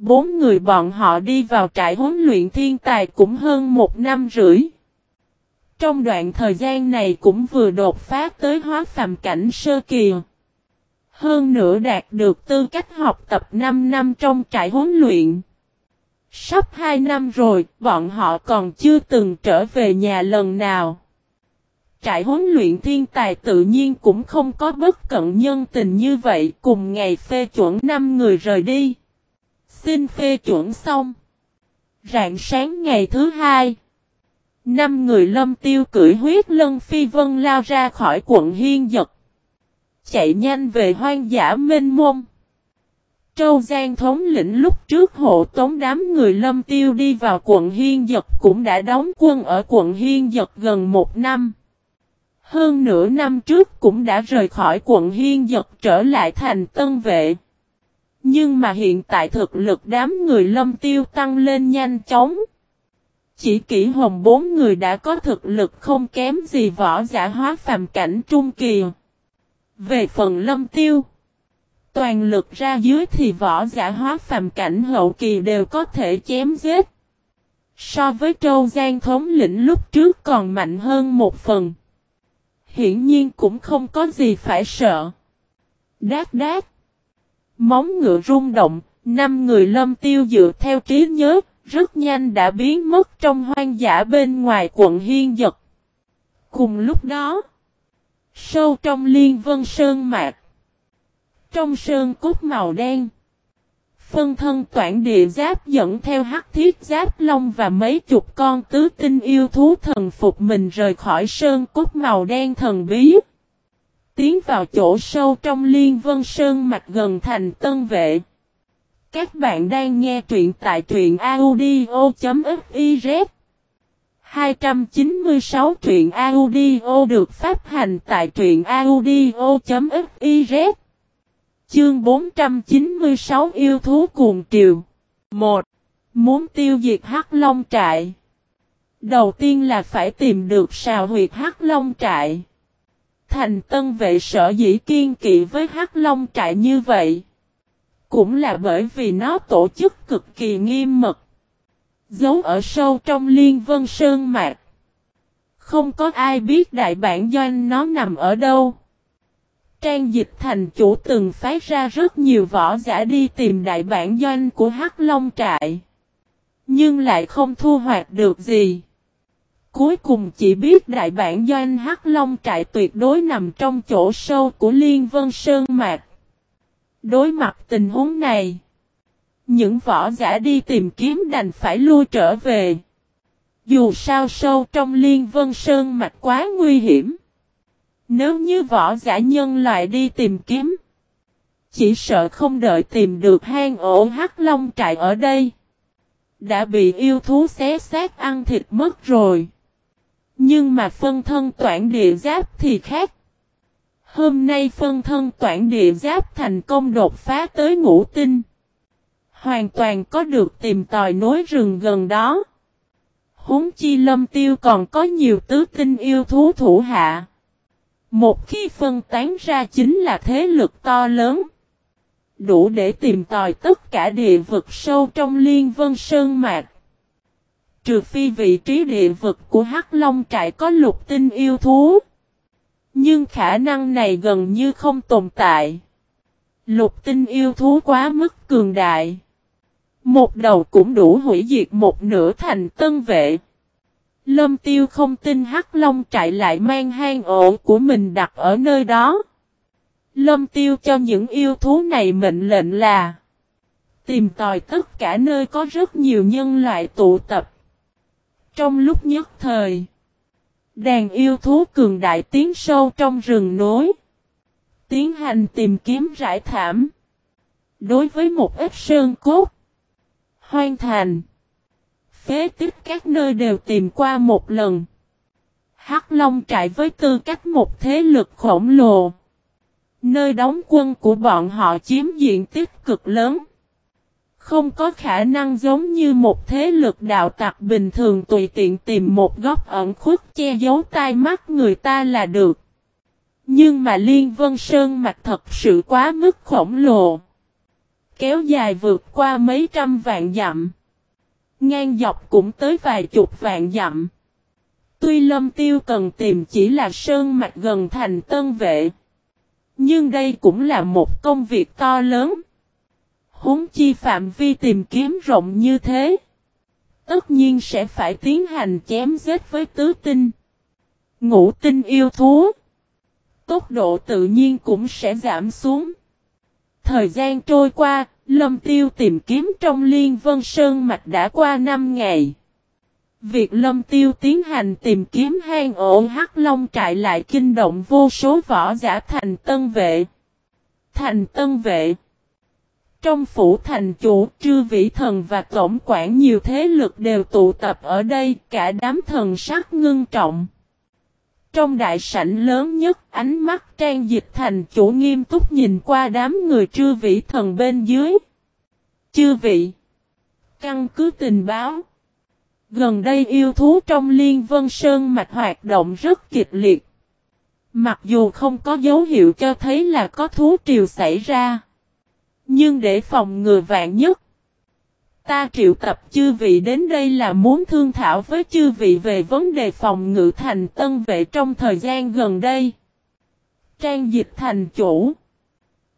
Bốn người bọn họ đi vào trại huấn luyện thiên tài cũng hơn một năm rưỡi. Trong đoạn thời gian này cũng vừa đột phá tới hóa phàm cảnh sơ kỳ. Hơn nữa đạt được tư cách học tập 5 năm trong trại huấn luyện. Sắp 2 năm rồi, bọn họ còn chưa từng trở về nhà lần nào. Trại huấn luyện thiên tài tự nhiên cũng không có bất cận nhân tình như vậy, cùng ngày phê chuẩn 5 người rời đi. Xin phê chuẩn xong. Rạng sáng ngày thứ hai. Năm người lâm tiêu cưỡi huyết lân phi vân lao ra khỏi quận hiên giật. Chạy nhanh về hoang dã mênh mông. Châu Giang thống lĩnh lúc trước hộ tống đám người lâm tiêu đi vào quận hiên giật cũng đã đóng quân ở quận hiên giật gần một năm. Hơn nửa năm trước cũng đã rời khỏi quận hiên giật trở lại thành tân vệ. Nhưng mà hiện tại thực lực đám người lâm tiêu tăng lên nhanh chóng. Chỉ kỷ hồng bốn người đã có thực lực không kém gì võ giả hóa phàm cảnh trung kỳ. Về phần lâm tiêu, toàn lực ra dưới thì võ giả hóa phàm cảnh hậu kỳ đều có thể chém giết. So với Trâu Giang thống lĩnh lúc trước còn mạnh hơn một phần. Hiển nhiên cũng không có gì phải sợ. Đát đát. Móng ngựa rung động, năm người lâm tiêu dựa theo trí nhớ, rất nhanh đã biến mất trong hoang dã bên ngoài quận Hiên Dật. Cùng lúc đó, sâu trong liên vân sơn mạc, trong sơn cốt màu đen, phân thân toản địa giáp dẫn theo hắc thiết giáp long và mấy chục con tứ tinh yêu thú thần phục mình rời khỏi sơn cốt màu đen thần bí. Tiến vào chỗ sâu trong liên vân sơn mạch gần thành tân vệ. Các bạn đang nghe truyện tại truyện audio.fiz 296 truyện audio được phát hành tại truyện audio.fiz Chương 496 yêu thú cuồng triều 1. Muốn tiêu diệt Hắc Long trại Đầu tiên là phải tìm được sào huyệt Hắc Long trại Thành tân vệ sở dĩ kiên kỵ với Hắc Long trại như vậy Cũng là bởi vì nó tổ chức cực kỳ nghiêm mật, Giấu ở sâu trong liên vân sơn mạc Không có ai biết đại bản doanh nó nằm ở đâu Trang dịch thành chủ từng phái ra rất nhiều võ giả đi tìm đại bản doanh của Hắc Long trại. Nhưng lại không thu hoạch được gì. Cuối cùng chỉ biết đại bản doanh Hắc Long trại tuyệt đối nằm trong chỗ sâu của Liên Vân Sơn Mạc. Đối mặt tình huống này, những võ giả đi tìm kiếm đành phải lui trở về. Dù sao sâu trong Liên Vân Sơn Mạch quá nguy hiểm. Nếu như võ giả nhân loại đi tìm kiếm, chỉ sợ không đợi tìm được hang ổ hắc long trại ở đây. Đã bị yêu thú xé xác ăn thịt mất rồi. Nhưng mà phân thân toản địa giáp thì khác. Hôm nay phân thân toản địa giáp thành công đột phá tới ngũ tinh. Hoàn toàn có được tìm tòi nối rừng gần đó. Húng chi lâm tiêu còn có nhiều tứ tinh yêu thú thủ hạ. Một khi phân tán ra chính là thế lực to lớn. Đủ để tìm tòi tất cả địa vực sâu trong liên vân sơn mạc. Trừ phi vị trí địa vực của Hắc Long trại có lục tinh yêu thú. Nhưng khả năng này gần như không tồn tại. Lục tinh yêu thú quá mức cường đại. Một đầu cũng đủ hủy diệt một nửa thành tân vệ. Lâm tiêu không tin Hắc Long trại lại mang hang ổ của mình đặt ở nơi đó. Lâm tiêu cho những yêu thú này mệnh lệnh là Tìm tòi tất cả nơi có rất nhiều nhân loại tụ tập. Trong lúc nhất thời, đàn yêu thú cường đại tiến sâu trong rừng nối. Tiến hành tìm kiếm rải thảm. Đối với một ít sơn cốt, hoang thành, phế tích các nơi đều tìm qua một lần. Hắc Long trại với tư cách một thế lực khổng lồ. Nơi đóng quân của bọn họ chiếm diện tích cực lớn. Không có khả năng giống như một thế lực đạo tặc bình thường tùy tiện tìm một góc ẩn khuất che giấu tai mắt người ta là được. Nhưng mà Liên Vân Sơn mặt thật sự quá mức khổng lồ. Kéo dài vượt qua mấy trăm vạn dặm. Ngang dọc cũng tới vài chục vạn dặm. Tuy lâm tiêu cần tìm chỉ là sơn mạch gần thành tân vệ. Nhưng đây cũng là một công việc to lớn. Huống chi phạm vi tìm kiếm rộng như thế. Tất nhiên sẽ phải tiến hành chém giết với tứ tinh. Ngũ tinh yêu thú. Tốc độ tự nhiên cũng sẽ giảm xuống. Thời gian trôi qua, Lâm Tiêu tìm kiếm trong Liên Vân Sơn Mạch đã qua 5 ngày. Việc Lâm Tiêu tiến hành tìm kiếm hang ổ Hắc Long trại lại kinh động vô số võ giả thành tân vệ. Thành tân vệ. Trong phủ thành chủ, trư vĩ thần và tổng quản nhiều thế lực đều tụ tập ở đây, cả đám thần sắc ngưng trọng. Trong đại sảnh lớn nhất, ánh mắt trang dịch thành chủ nghiêm túc nhìn qua đám người trư vĩ thần bên dưới. Chư vị. Căn cứ tình báo. Gần đây yêu thú trong liên vân sơn mạch hoạt động rất kịch liệt. Mặc dù không có dấu hiệu cho thấy là có thú triều xảy ra. Nhưng để phòng ngừa vạn nhất. Ta triệu tập chư vị đến đây là muốn thương thảo với chư vị về vấn đề phòng ngự thành tân vệ trong thời gian gần đây. Trang dịch thành chủ.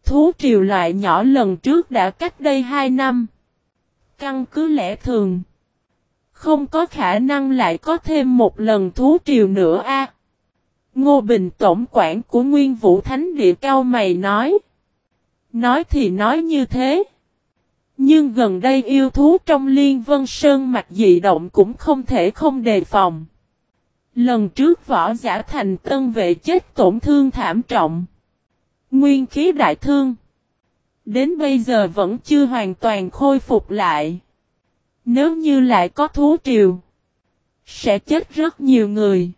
Thú triều loại nhỏ lần trước đã cách đây 2 năm. Căn cứ lẽ thường. Không có khả năng lại có thêm một lần thú triều nữa a. Ngô Bình tổng quản của Nguyên Vũ Thánh Địa cao mày nói. Nói thì nói như thế. Nhưng gần đây yêu thú trong liên vân sơn mạch dị động cũng không thể không đề phòng. Lần trước võ giả thành tân vệ chết tổn thương thảm trọng. Nguyên khí đại thương. Đến bây giờ vẫn chưa hoàn toàn khôi phục lại. Nếu như lại có thú triều. Sẽ chết rất nhiều người.